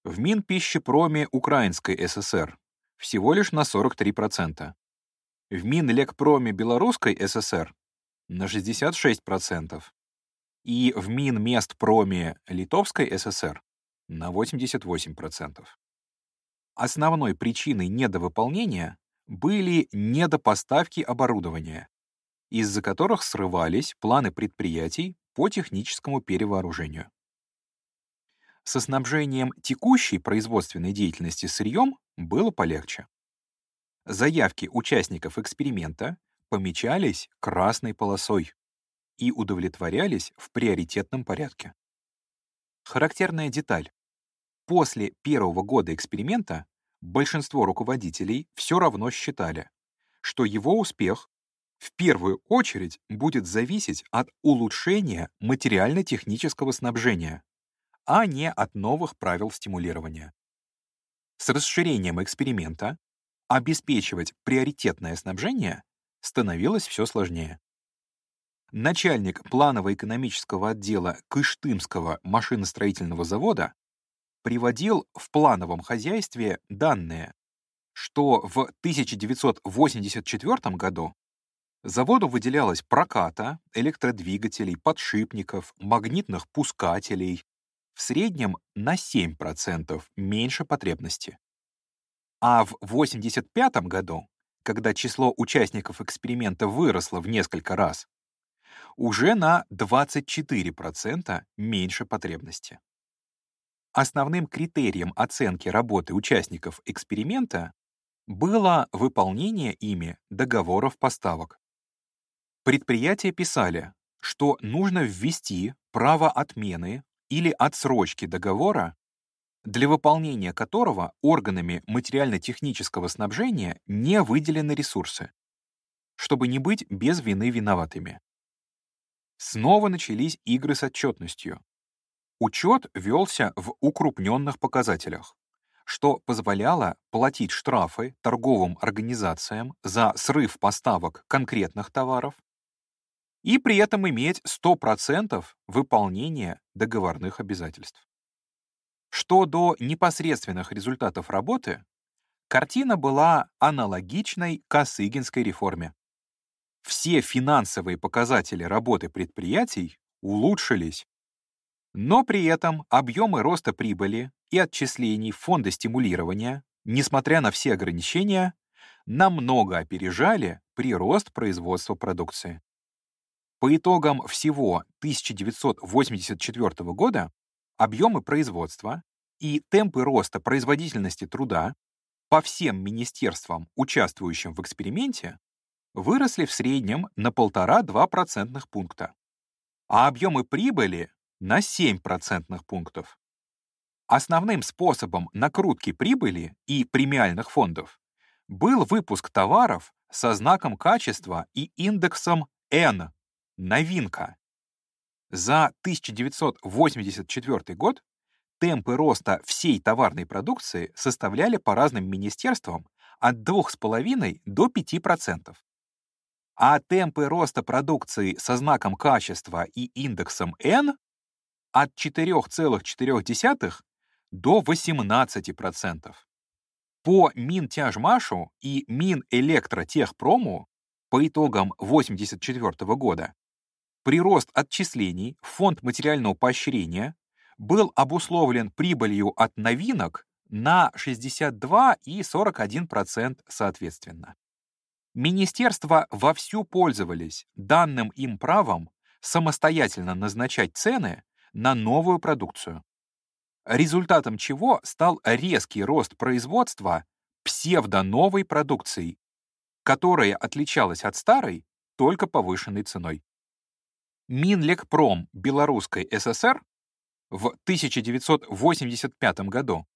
в Минпищепроме Украинской ССР всего лишь на 43%, в Минлекпроме Белорусской ССР на 66% и в Минместпроме Литовской ССР на 88%. Основной причиной недовыполнения были недопоставки оборудования, из-за которых срывались планы предприятий по техническому перевооружению. Со снабжением текущей производственной деятельности сырьем было полегче. Заявки участников эксперимента помечались красной полосой и удовлетворялись в приоритетном порядке. Характерная деталь. После первого года эксперимента большинство руководителей все равно считали, что его успех в первую очередь будет зависеть от улучшения материально-технического снабжения, а не от новых правил стимулирования. С расширением эксперимента обеспечивать приоритетное снабжение становилось все сложнее. Начальник планово-экономического отдела Кыштымского машиностроительного завода приводил в плановом хозяйстве данные, что в 1984 году заводу выделялась проката электродвигателей, подшипников, магнитных пускателей в среднем на 7% меньше потребности. А в 1985 году, когда число участников эксперимента выросло в несколько раз, уже на 24% меньше потребности. Основным критерием оценки работы участников эксперимента было выполнение ими договоров поставок. Предприятия писали, что нужно ввести право отмены или отсрочки договора, для выполнения которого органами материально-технического снабжения не выделены ресурсы, чтобы не быть без вины виноватыми. Снова начались игры с отчетностью. Учет велся в укрупненных показателях, что позволяло платить штрафы торговым организациям за срыв поставок конкретных товаров и при этом иметь 100% выполнения договорных обязательств. Что до непосредственных результатов работы, картина была аналогичной Косыгинской реформе. Все финансовые показатели работы предприятий улучшились но при этом объемы роста прибыли и отчислений фонда стимулирования, несмотря на все ограничения, намного опережали прирост производства продукции. По итогам всего 1984 года объемы производства и темпы роста производительности труда по всем министерствам, участвующим в эксперименте, выросли в среднем на 1,5-2 процентных пункта, а объемы прибыли — на 7 процентных пунктов. Основным способом накрутки прибыли и премиальных фондов был выпуск товаров со знаком качества и индексом N — новинка. За 1984 год темпы роста всей товарной продукции составляли по разным министерствам от 2,5 до 5%. А темпы роста продукции со знаком качества и индексом N от 4,4 до 18%. По Минтяжмашу и Минэлектротехпрому по итогам 1984 года прирост отчислений в фонд материального поощрения был обусловлен прибылью от новинок на 62 и 41% соответственно. Министерства вовсю пользовались данным им правом самостоятельно назначать цены на новую продукцию, результатом чего стал резкий рост производства псевдо-новой продукции, которая отличалась от старой только повышенной ценой. Минлекпром Белорусской ССР в 1985 году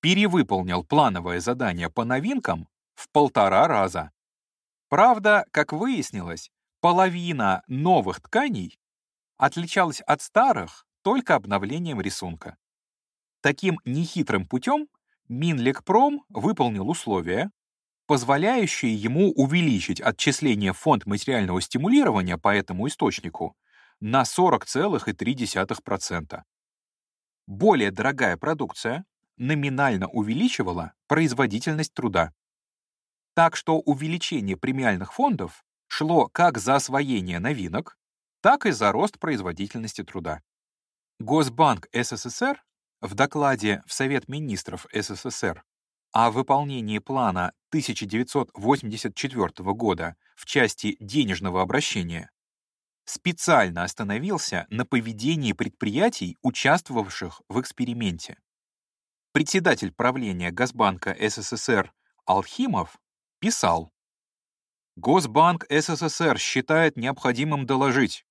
перевыполнил плановое задание по новинкам в полтора раза. Правда, как выяснилось, половина новых тканей отличалась от старых только обновлением рисунка. Таким нехитрым путем Минлекпром выполнил условия, позволяющие ему увеличить отчисление фонд материального стимулирования по этому источнику на 40,3% более дорогая продукция номинально увеличивала производительность труда. Так что увеличение премиальных фондов шло как за освоение новинок, так и за рост производительности труда. Госбанк СССР в докладе в Совет министров СССР о выполнении плана 1984 года в части денежного обращения специально остановился на поведении предприятий, участвовавших в эксперименте. Председатель правления Госбанка СССР Алхимов писал, Госбанк СССР считает необходимым доложить,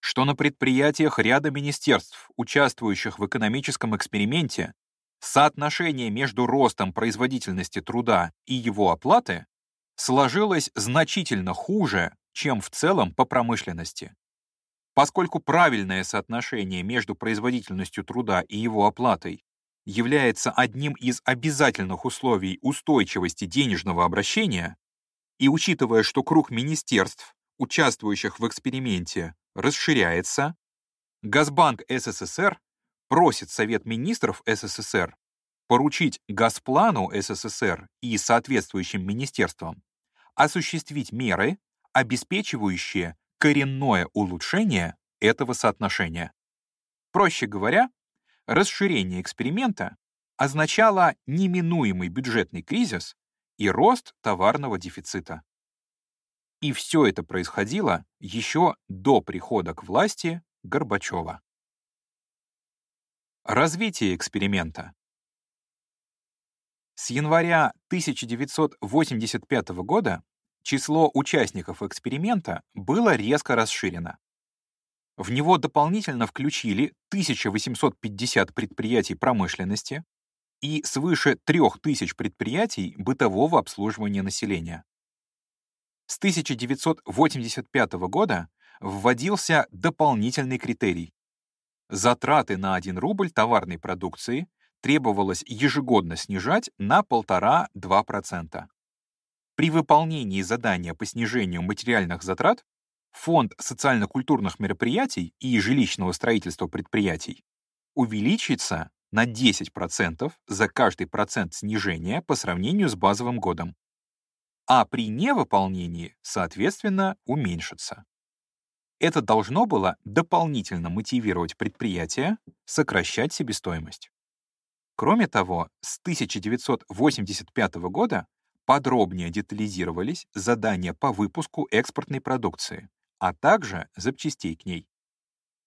что на предприятиях ряда министерств, участвующих в экономическом эксперименте, соотношение между ростом производительности труда и его оплаты сложилось значительно хуже, чем в целом по промышленности. Поскольку правильное соотношение между производительностью труда и его оплатой является одним из обязательных условий устойчивости денежного обращения, и учитывая, что круг министерств, участвующих в эксперименте, расширяется, Газбанк СССР просит Совет министров СССР поручить Газплану СССР и соответствующим министерствам осуществить меры, обеспечивающие коренное улучшение этого соотношения. Проще говоря, расширение эксперимента означало неминуемый бюджетный кризис и рост товарного дефицита. И все это происходило еще до прихода к власти Горбачева. Развитие эксперимента. С января 1985 года число участников эксперимента было резко расширено. В него дополнительно включили 1850 предприятий промышленности и свыше 3000 предприятий бытового обслуживания населения. С 1985 года вводился дополнительный критерий. Затраты на 1 рубль товарной продукции требовалось ежегодно снижать на 1,5-2%. При выполнении задания по снижению материальных затрат Фонд социально-культурных мероприятий и жилищного строительства предприятий увеличится на 10% за каждый процент снижения по сравнению с базовым годом, а при невыполнении, соответственно, уменьшится. Это должно было дополнительно мотивировать предприятия сокращать себестоимость. Кроме того, с 1985 года подробнее детализировались задания по выпуску экспортной продукции, а также запчастей к ней.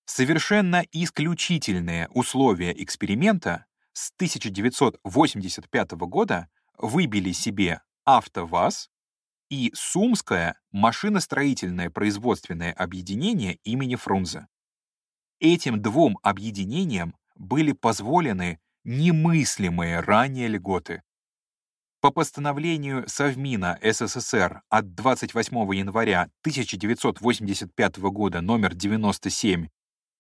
Совершенно исключительные условия эксперимента с 1985 года выбили себе АвтоВАЗ и Сумское машиностроительное производственное объединение имени Фрунзе. Этим двум объединениям были позволены немыслимые ранее льготы. По постановлению Совмина СССР от 28 января 1985 года номер 97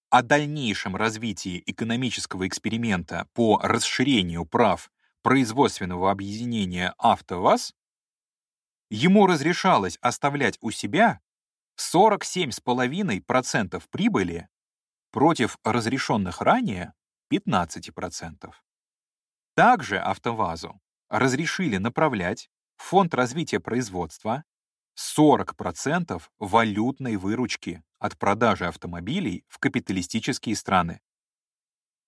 о дальнейшем развитии экономического эксперимента по расширению прав производственного объединения «АвтоВАЗ», ему разрешалось оставлять у себя 47,5% прибыли против разрешенных ранее 15%. Также «АвтоВАЗу» разрешили направлять в Фонд развития производства 40% валютной выручки от продажи автомобилей в капиталистические страны,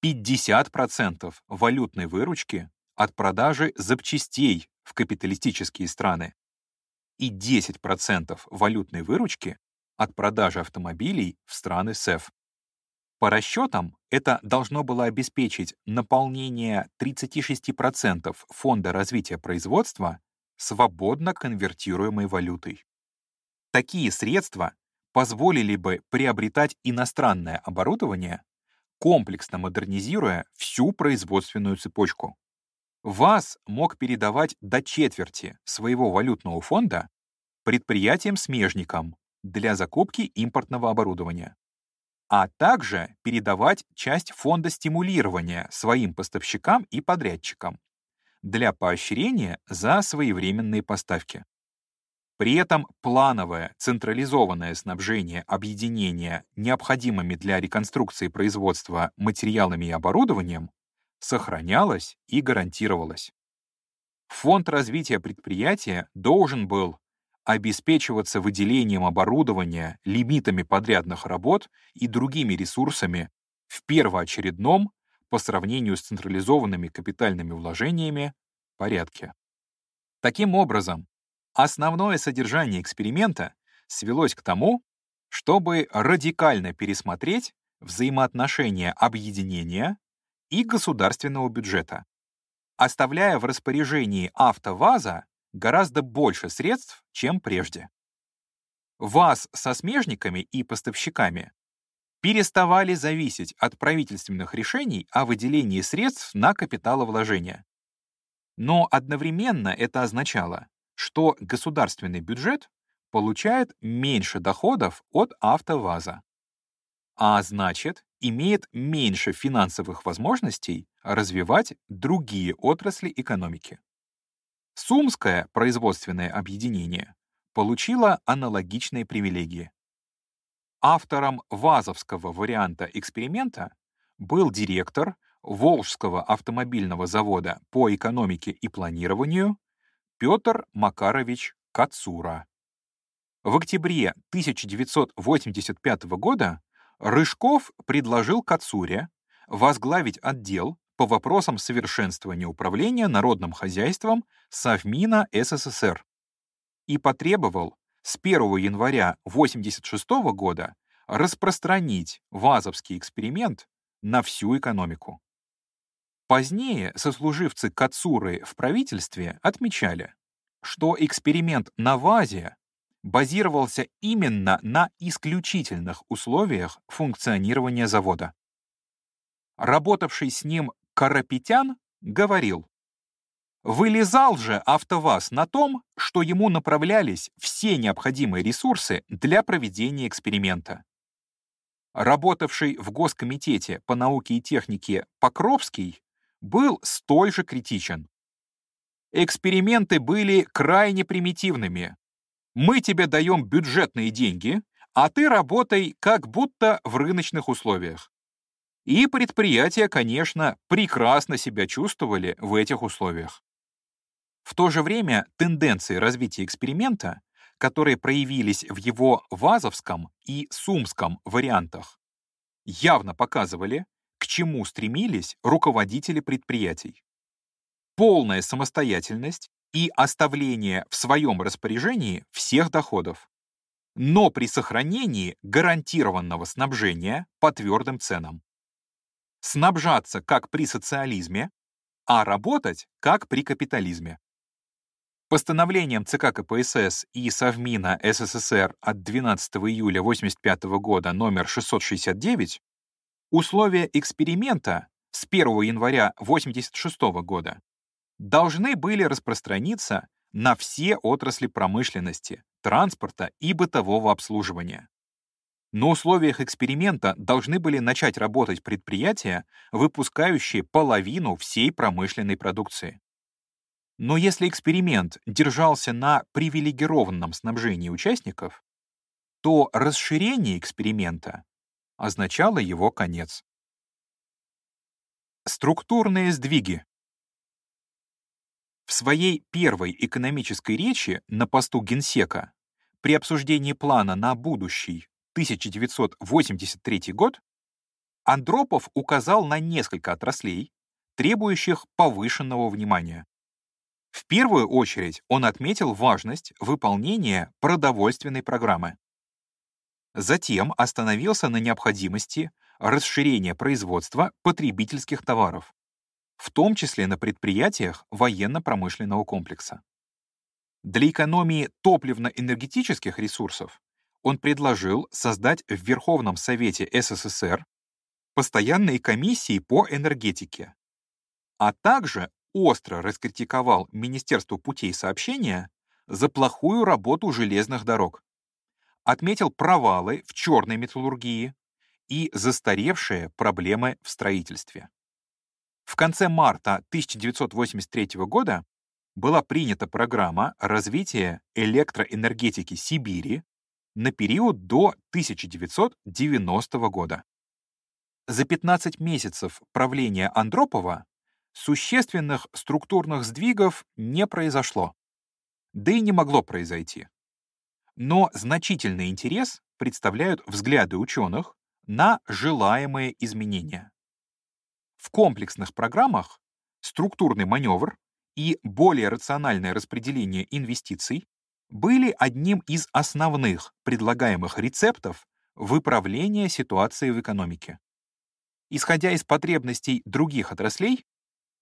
50% валютной выручки от продажи запчастей в капиталистические страны и 10% валютной выручки от продажи автомобилей в страны СЭФ. По расчетам, это должно было обеспечить наполнение 36% фонда развития производства свободно конвертируемой валютой. Такие средства позволили бы приобретать иностранное оборудование, комплексно модернизируя всю производственную цепочку. ВАЗ мог передавать до четверти своего валютного фонда предприятиям-смежникам для закупки импортного оборудования а также передавать часть фонда стимулирования своим поставщикам и подрядчикам для поощрения за своевременные поставки. При этом плановое централизованное снабжение объединения необходимыми для реконструкции производства материалами и оборудованием сохранялось и гарантировалось. Фонд развития предприятия должен был обеспечиваться выделением оборудования, лимитами подрядных работ и другими ресурсами в первоочередном, по сравнению с централизованными капитальными вложениями, порядке. Таким образом, основное содержание эксперимента свелось к тому, чтобы радикально пересмотреть взаимоотношения объединения и государственного бюджета, оставляя в распоряжении АвтоВАЗа гораздо больше средств, чем прежде. ВАЗ со смежниками и поставщиками переставали зависеть от правительственных решений о выделении средств на капиталовложения. Но одновременно это означало, что государственный бюджет получает меньше доходов от автоваза, а значит, имеет меньше финансовых возможностей развивать другие отрасли экономики. Сумское производственное объединение получило аналогичные привилегии. Автором ВАЗовского варианта эксперимента был директор Волжского автомобильного завода по экономике и планированию Петр Макарович Кацура. В октябре 1985 года Рыжков предложил Кацуре возглавить отдел по вопросам совершенствования управления народным хозяйством Совмина СССР и потребовал с 1 января 1986 года распространить ВАЗовский эксперимент на всю экономику. Позднее сослуживцы Кацуры в правительстве отмечали, что эксперимент на ВАЗе базировался именно на исключительных условиях функционирования завода. Работавший с ним Карапетян говорил, Вылезал же АвтоВАЗ на том, что ему направлялись все необходимые ресурсы для проведения эксперимента. Работавший в Госкомитете по науке и технике Покровский был столь же критичен. Эксперименты были крайне примитивными. Мы тебе даем бюджетные деньги, а ты работай как будто в рыночных условиях. И предприятия, конечно, прекрасно себя чувствовали в этих условиях. В то же время тенденции развития эксперимента, которые проявились в его вазовском и сумском вариантах, явно показывали, к чему стремились руководители предприятий. Полная самостоятельность и оставление в своем распоряжении всех доходов, но при сохранении гарантированного снабжения по твердым ценам. Снабжаться как при социализме, а работать как при капитализме. Постановлением ЦК КПСС и Совмина СССР от 12 июля 1985 года номер 669 условия эксперимента с 1 января 1986 года должны были распространиться на все отрасли промышленности, транспорта и бытового обслуживания. На условиях эксперимента должны были начать работать предприятия, выпускающие половину всей промышленной продукции. Но если эксперимент держался на привилегированном снабжении участников, то расширение эксперимента означало его конец. Структурные сдвиги. В своей первой экономической речи на посту генсека при обсуждении плана на будущий 1983 год Андропов указал на несколько отраслей, требующих повышенного внимания. В первую очередь он отметил важность выполнения продовольственной программы. Затем остановился на необходимости расширения производства потребительских товаров, в том числе на предприятиях военно-промышленного комплекса. Для экономии топливно-энергетических ресурсов он предложил создать в Верховном Совете СССР постоянные комиссии по энергетике, а также остро раскритиковал Министерство путей сообщения за плохую работу железных дорог, отметил провалы в черной металлургии и застаревшие проблемы в строительстве. В конце марта 1983 года была принята программа развития электроэнергетики Сибири на период до 1990 года. За 15 месяцев правления Андропова существенных структурных сдвигов не произошло, да и не могло произойти. Но значительный интерес представляют взгляды ученых на желаемые изменения. В комплексных программах структурный маневр и более рациональное распределение инвестиций были одним из основных предлагаемых рецептов выправления ситуации в экономике. Исходя из потребностей других отраслей,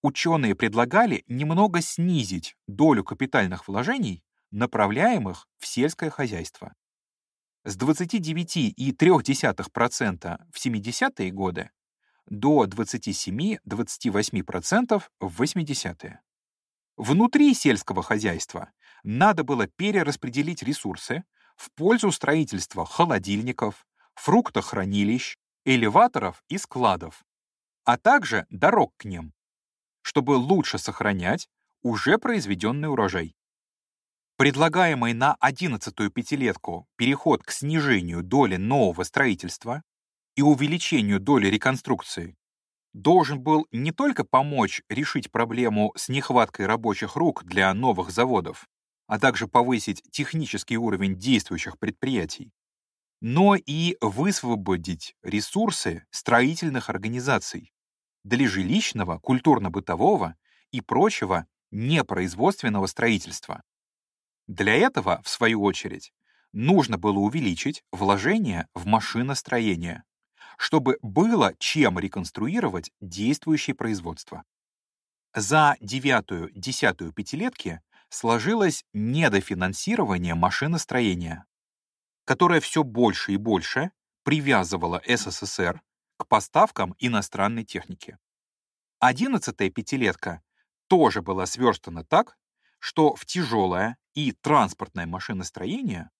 ученые предлагали немного снизить долю капитальных вложений, направляемых в сельское хозяйство. С 29,3% в 70-е годы до 27-28% в 80-е. Внутри сельского хозяйства надо было перераспределить ресурсы в пользу строительства холодильников, фруктохранилищ, элеваторов и складов, а также дорог к ним, чтобы лучше сохранять уже произведенный урожай. Предлагаемый на 11-ю пятилетку переход к снижению доли нового строительства и увеличению доли реконструкции должен был не только помочь решить проблему с нехваткой рабочих рук для новых заводов, а также повысить технический уровень действующих предприятий, но и высвободить ресурсы строительных организаций, для жилищного, культурно-бытового и прочего непроизводственного строительства. Для этого, в свою очередь, нужно было увеличить вложения в машиностроение, чтобы было чем реконструировать действующее производство. За девятую-десятую пятилетки сложилось недофинансирование машиностроения, которое все больше и больше привязывало СССР к поставкам иностранной техники. Одиннадцатая пятилетка тоже была сверстана так, что в тяжелое и транспортное машиностроение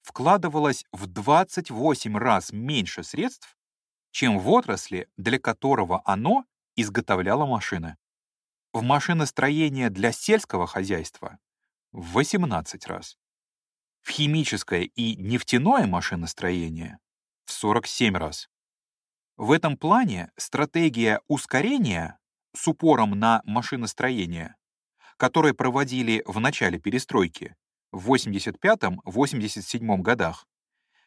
вкладывалось в 28 раз меньше средств, чем в отрасли, для которого оно изготовляло машины. В машиностроение для сельского хозяйства — в 18 раз. В химическое и нефтяное машиностроение — в 47 раз. В этом плане стратегия ускорения с упором на машиностроение, которые проводили в начале перестройки в 85-87 м м м годах,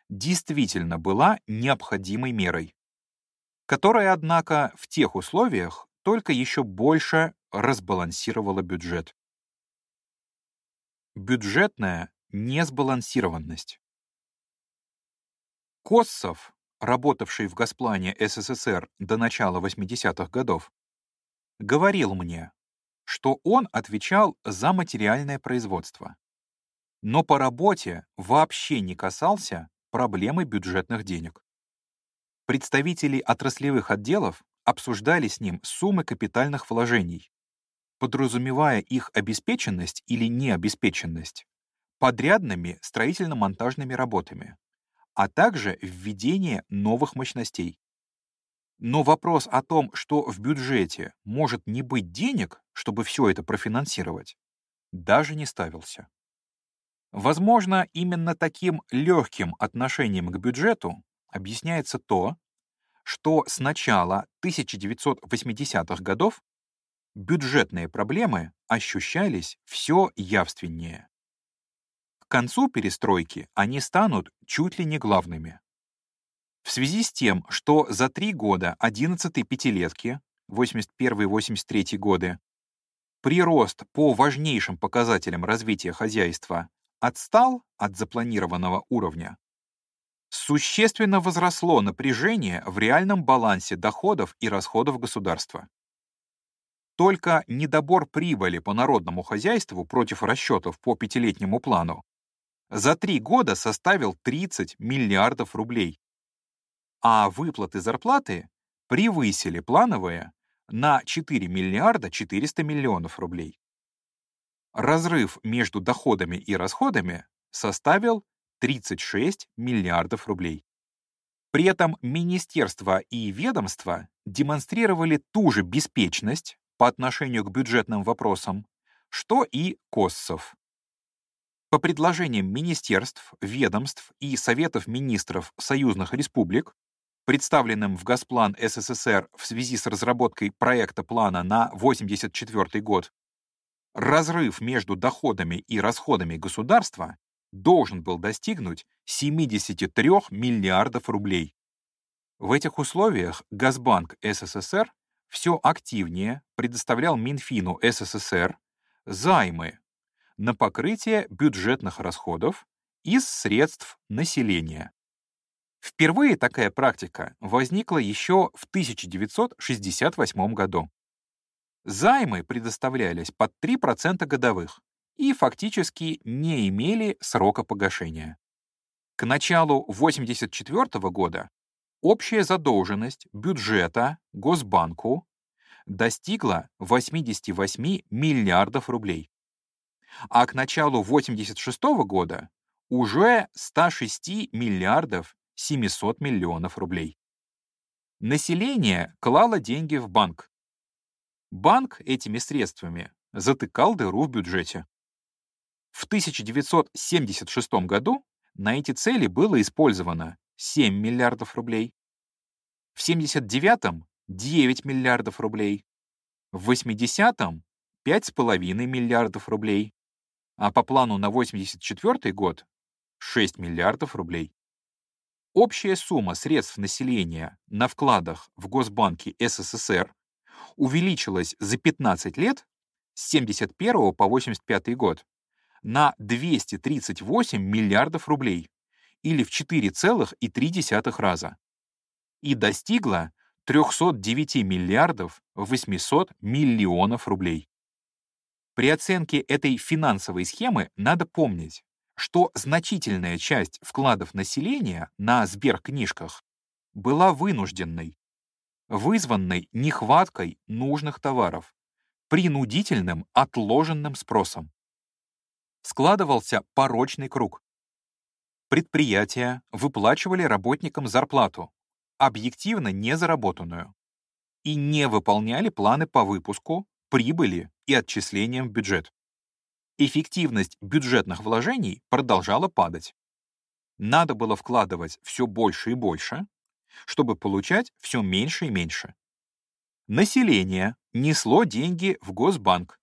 действительно была необходимой мерой. Которое, однако, в тех условиях только еще больше разбалансировало бюджет. Бюджетная несбалансированность. Коссов, работавший в Госплане СССР до начала 80-х годов, говорил мне, что он отвечал за материальное производство, но по работе вообще не касался проблемы бюджетных денег. Представители отраслевых отделов обсуждали с ним суммы капитальных вложений, подразумевая их обеспеченность или необеспеченность подрядными строительно-монтажными работами, а также введение новых мощностей. Но вопрос о том, что в бюджете может не быть денег, чтобы все это профинансировать, даже не ставился. Возможно, именно таким легким отношением к бюджету объясняется то, что с начала 1980-х годов бюджетные проблемы ощущались все явственнее. К концу перестройки они станут чуть ли не главными. В связи с тем, что за три года 11-й пятилетки, 81-83 годы, прирост по важнейшим показателям развития хозяйства отстал от запланированного уровня, существенно возросло напряжение в реальном балансе доходов и расходов государства. Только недобор прибыли по народному хозяйству против расчетов по пятилетнему плану за три года составил 30 миллиардов рублей, а выплаты зарплаты превысили плановые на 4 миллиарда 400 миллионов рублей. Разрыв между доходами и расходами составил 36 миллиардов рублей. При этом министерства и ведомства демонстрировали ту же беспечность по отношению к бюджетным вопросам, что и Коссов. По предложениям министерств, ведомств и Советов министров союзных республик, представленным в Госплан СССР в связи с разработкой проекта плана на 1984 год, разрыв между доходами и расходами государства должен был достигнуть 73 миллиардов рублей. В этих условиях Газбанк СССР все активнее предоставлял Минфину СССР займы на покрытие бюджетных расходов из средств населения. Впервые такая практика возникла еще в 1968 году. Займы предоставлялись под 3% годовых и фактически не имели срока погашения. К началу 1984 года общая задолженность бюджета Госбанку достигла 88 миллиардов рублей а к началу 1986 года уже 106 миллиардов 700 миллионов рублей. Население клало деньги в банк. Банк этими средствами затыкал дыру в бюджете. В 1976 году на эти цели было использовано 7 миллиардов рублей, в 79-м — 9 миллиардов рублей, в 80-м — 5,5 миллиардов рублей, а по плану на 1984 год — 6 миллиардов рублей. Общая сумма средств населения на вкладах в Госбанке СССР увеличилась за 15 лет с 71 по 85 год на 238 миллиардов рублей или в 4,3 раза и достигла 309 миллиардов 800 миллионов рублей. При оценке этой финансовой схемы надо помнить, что значительная часть вкладов населения на сберкнижках была вынужденной, вызванной нехваткой нужных товаров, принудительным отложенным спросом. Складывался порочный круг. Предприятия выплачивали работникам зарплату, объективно незаработанную, и не выполняли планы по выпуску, прибыли и отчислениям в бюджет. Эффективность бюджетных вложений продолжала падать. Надо было вкладывать все больше и больше, чтобы получать все меньше и меньше. Население несло деньги в Госбанк,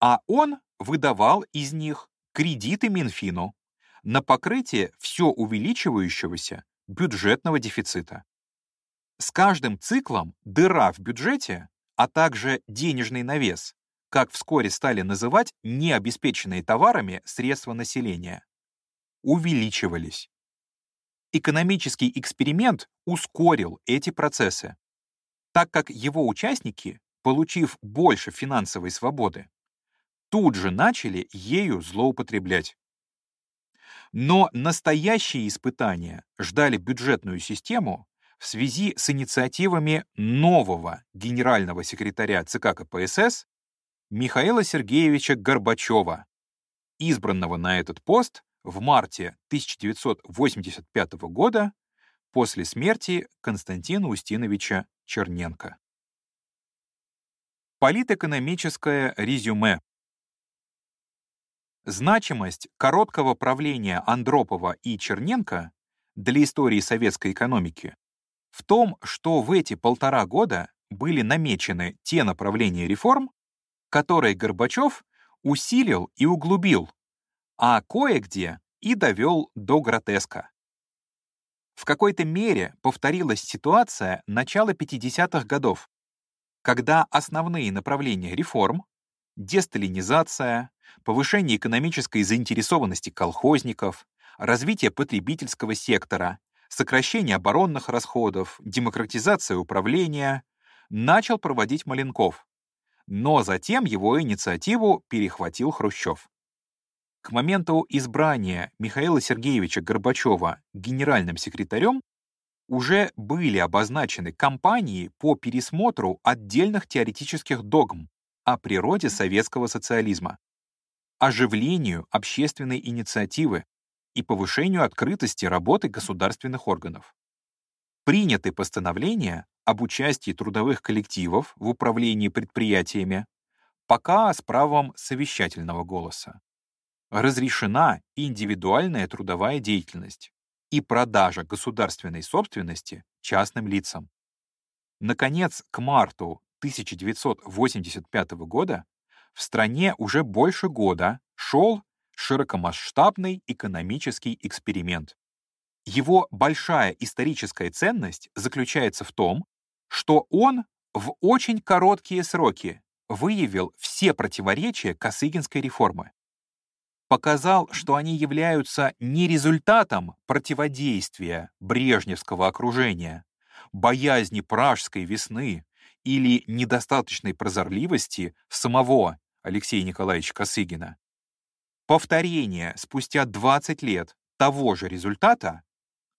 а он выдавал из них кредиты Минфину на покрытие все увеличивающегося бюджетного дефицита. С каждым циклом дыра в бюджете, а также денежный навес, как вскоре стали называть необеспеченные товарами средства населения, увеличивались. Экономический эксперимент ускорил эти процессы, так как его участники, получив больше финансовой свободы, тут же начали ею злоупотреблять. Но настоящие испытания ждали бюджетную систему в связи с инициативами нового генерального секретаря ЦК КПСС Михаила Сергеевича Горбачева, избранного на этот пост в марте 1985 года после смерти Константина Устиновича Черненко. Политэкономическое резюме. Значимость короткого правления Андропова и Черненко для истории советской экономики в том, что в эти полтора года были намечены те направления реформ, которые Горбачев усилил и углубил, а кое-где и довел до гротеска. В какой-то мере повторилась ситуация начала 50-х годов, когда основные направления реформ — десталинизация, повышение экономической заинтересованности колхозников, развитие потребительского сектора, сокращение оборонных расходов, демократизация управления — начал проводить Маленков. Но затем его инициативу перехватил Хрущев. К моменту избрания Михаила Сергеевича Горбачева генеральным секретарем уже были обозначены кампании по пересмотру отдельных теоретических догм о природе советского социализма, оживлению общественной инициативы и повышению открытости работы государственных органов. Приняты постановления об участии трудовых коллективов в управлении предприятиями, пока с правом совещательного голоса. Разрешена индивидуальная трудовая деятельность и продажа государственной собственности частным лицам. Наконец, к марту 1985 года в стране уже больше года шел широкомасштабный экономический эксперимент. Его большая историческая ценность заключается в том, что он в очень короткие сроки выявил все противоречия Косыгинской реформы показал, что они являются не результатом противодействия брежневского окружения, боязни пражской весны или недостаточной прозорливости самого Алексея Николаевича Косыгина. Повторение спустя 20 лет того же результата,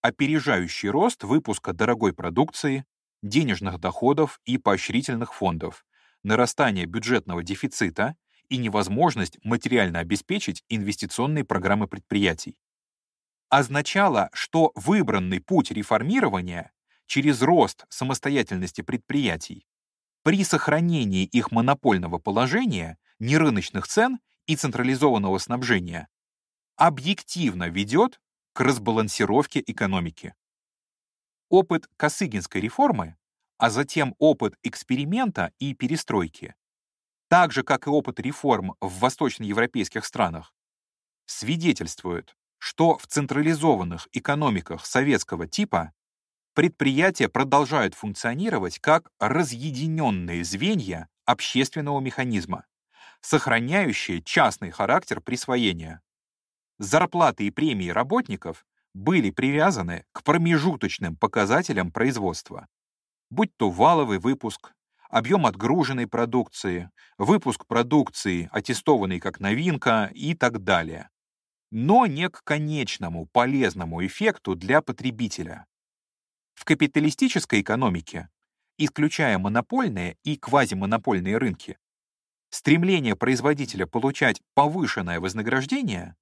опережающий рост выпуска дорогой продукции, денежных доходов и поощрительных фондов, нарастание бюджетного дефицита и невозможность материально обеспечить инвестиционные программы предприятий. Означало, что выбранный путь реформирования через рост самостоятельности предприятий при сохранении их монопольного положения, нерыночных цен и централизованного снабжения объективно ведет к разбалансировке экономики. Опыт Косыгинской реформы, а затем опыт эксперимента и перестройки так же, как и опыт реформ в восточноевропейских странах, свидетельствует, что в централизованных экономиках советского типа предприятия продолжают функционировать как разъединенные звенья общественного механизма, сохраняющие частный характер присвоения. Зарплаты и премии работников были привязаны к промежуточным показателям производства, будь то валовый выпуск, объем отгруженной продукции, выпуск продукции, аттестованный как новинка и так далее. Но не к конечному полезному эффекту для потребителя. В капиталистической экономике, исключая монопольные и квазимонопольные рынки, стремление производителя получать повышенное вознаграждение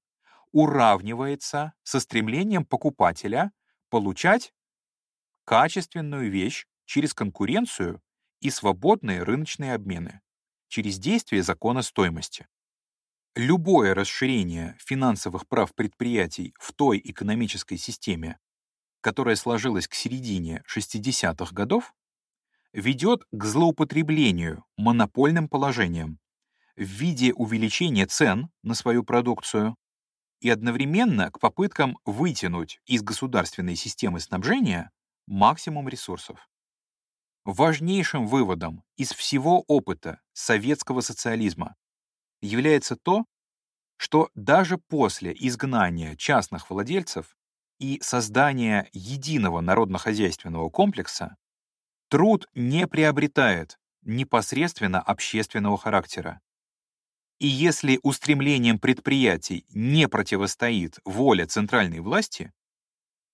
уравнивается со стремлением покупателя получать качественную вещь через конкуренцию и свободные рыночные обмены через действие закона стоимости. Любое расширение финансовых прав предприятий в той экономической системе, которая сложилась к середине 60-х годов, ведет к злоупотреблению монопольным положением в виде увеличения цен на свою продукцию и одновременно к попыткам вытянуть из государственной системы снабжения максимум ресурсов. важнейшим выводом из всего опыта советского социализма является то, что даже после изгнания частных владельцев и создания единого народно-хозяйственного комплекса труд не приобретает непосредственно общественного характера. И если устремлением предприятий не противостоит воля центральной власти,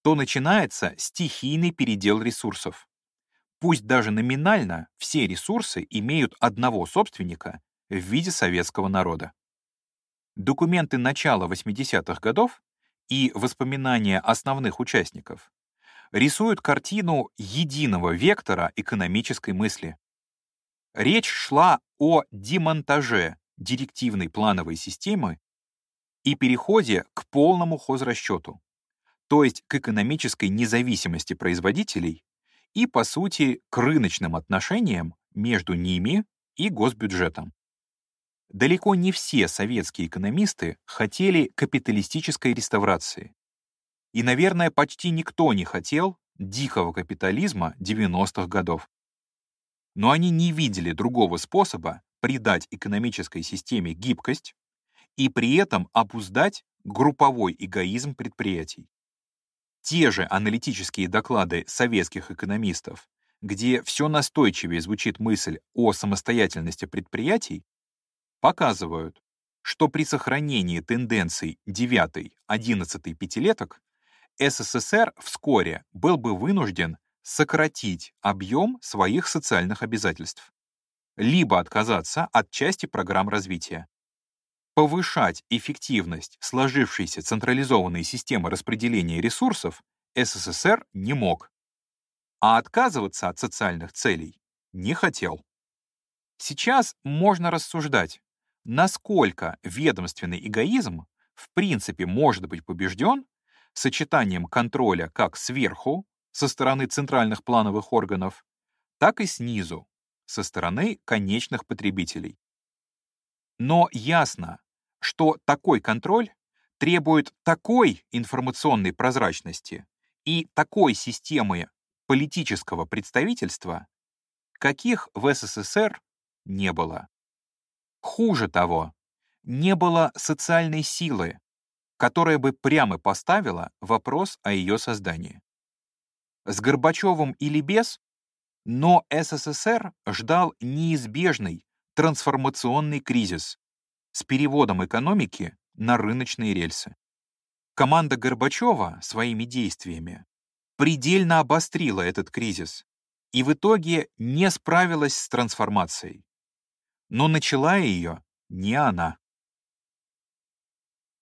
то начинается стихийный передел ресурсов. Пусть даже номинально все ресурсы имеют одного собственника в виде советского народа. Документы начала 80-х годов и воспоминания основных участников рисуют картину единого вектора экономической мысли. Речь шла о демонтаже директивной плановой системы и переходе к полному хозрасчету, то есть к экономической независимости производителей и, по сути, к рыночным отношениям между ними и госбюджетом. Далеко не все советские экономисты хотели капиталистической реставрации. И, наверное, почти никто не хотел дикого капитализма 90-х годов. Но они не видели другого способа придать экономической системе гибкость и при этом обуздать групповой эгоизм предприятий. Те же аналитические доклады советских экономистов, где все настойчивее звучит мысль о самостоятельности предприятий, показывают, что при сохранении тенденций 9-11 пятилеток СССР вскоре был бы вынужден сократить объем своих социальных обязательств, либо отказаться от части программ развития. Повышать эффективность сложившейся централизованной системы распределения ресурсов СССР не мог, а отказываться от социальных целей не хотел. Сейчас можно рассуждать, насколько ведомственный эгоизм в принципе может быть побежден сочетанием контроля как сверху, со стороны центральных плановых органов, так и снизу, со стороны конечных потребителей. Но ясно, что такой контроль требует такой информационной прозрачности и такой системы политического представительства, каких в СССР не было. Хуже того, не было социальной силы, которая бы прямо поставила вопрос о ее создании. С Горбачевым или без, но СССР ждал неизбежный трансформационный кризис, с переводом экономики на рыночные рельсы. Команда Горбачева своими действиями предельно обострила этот кризис и в итоге не справилась с трансформацией. Но начала ее не она.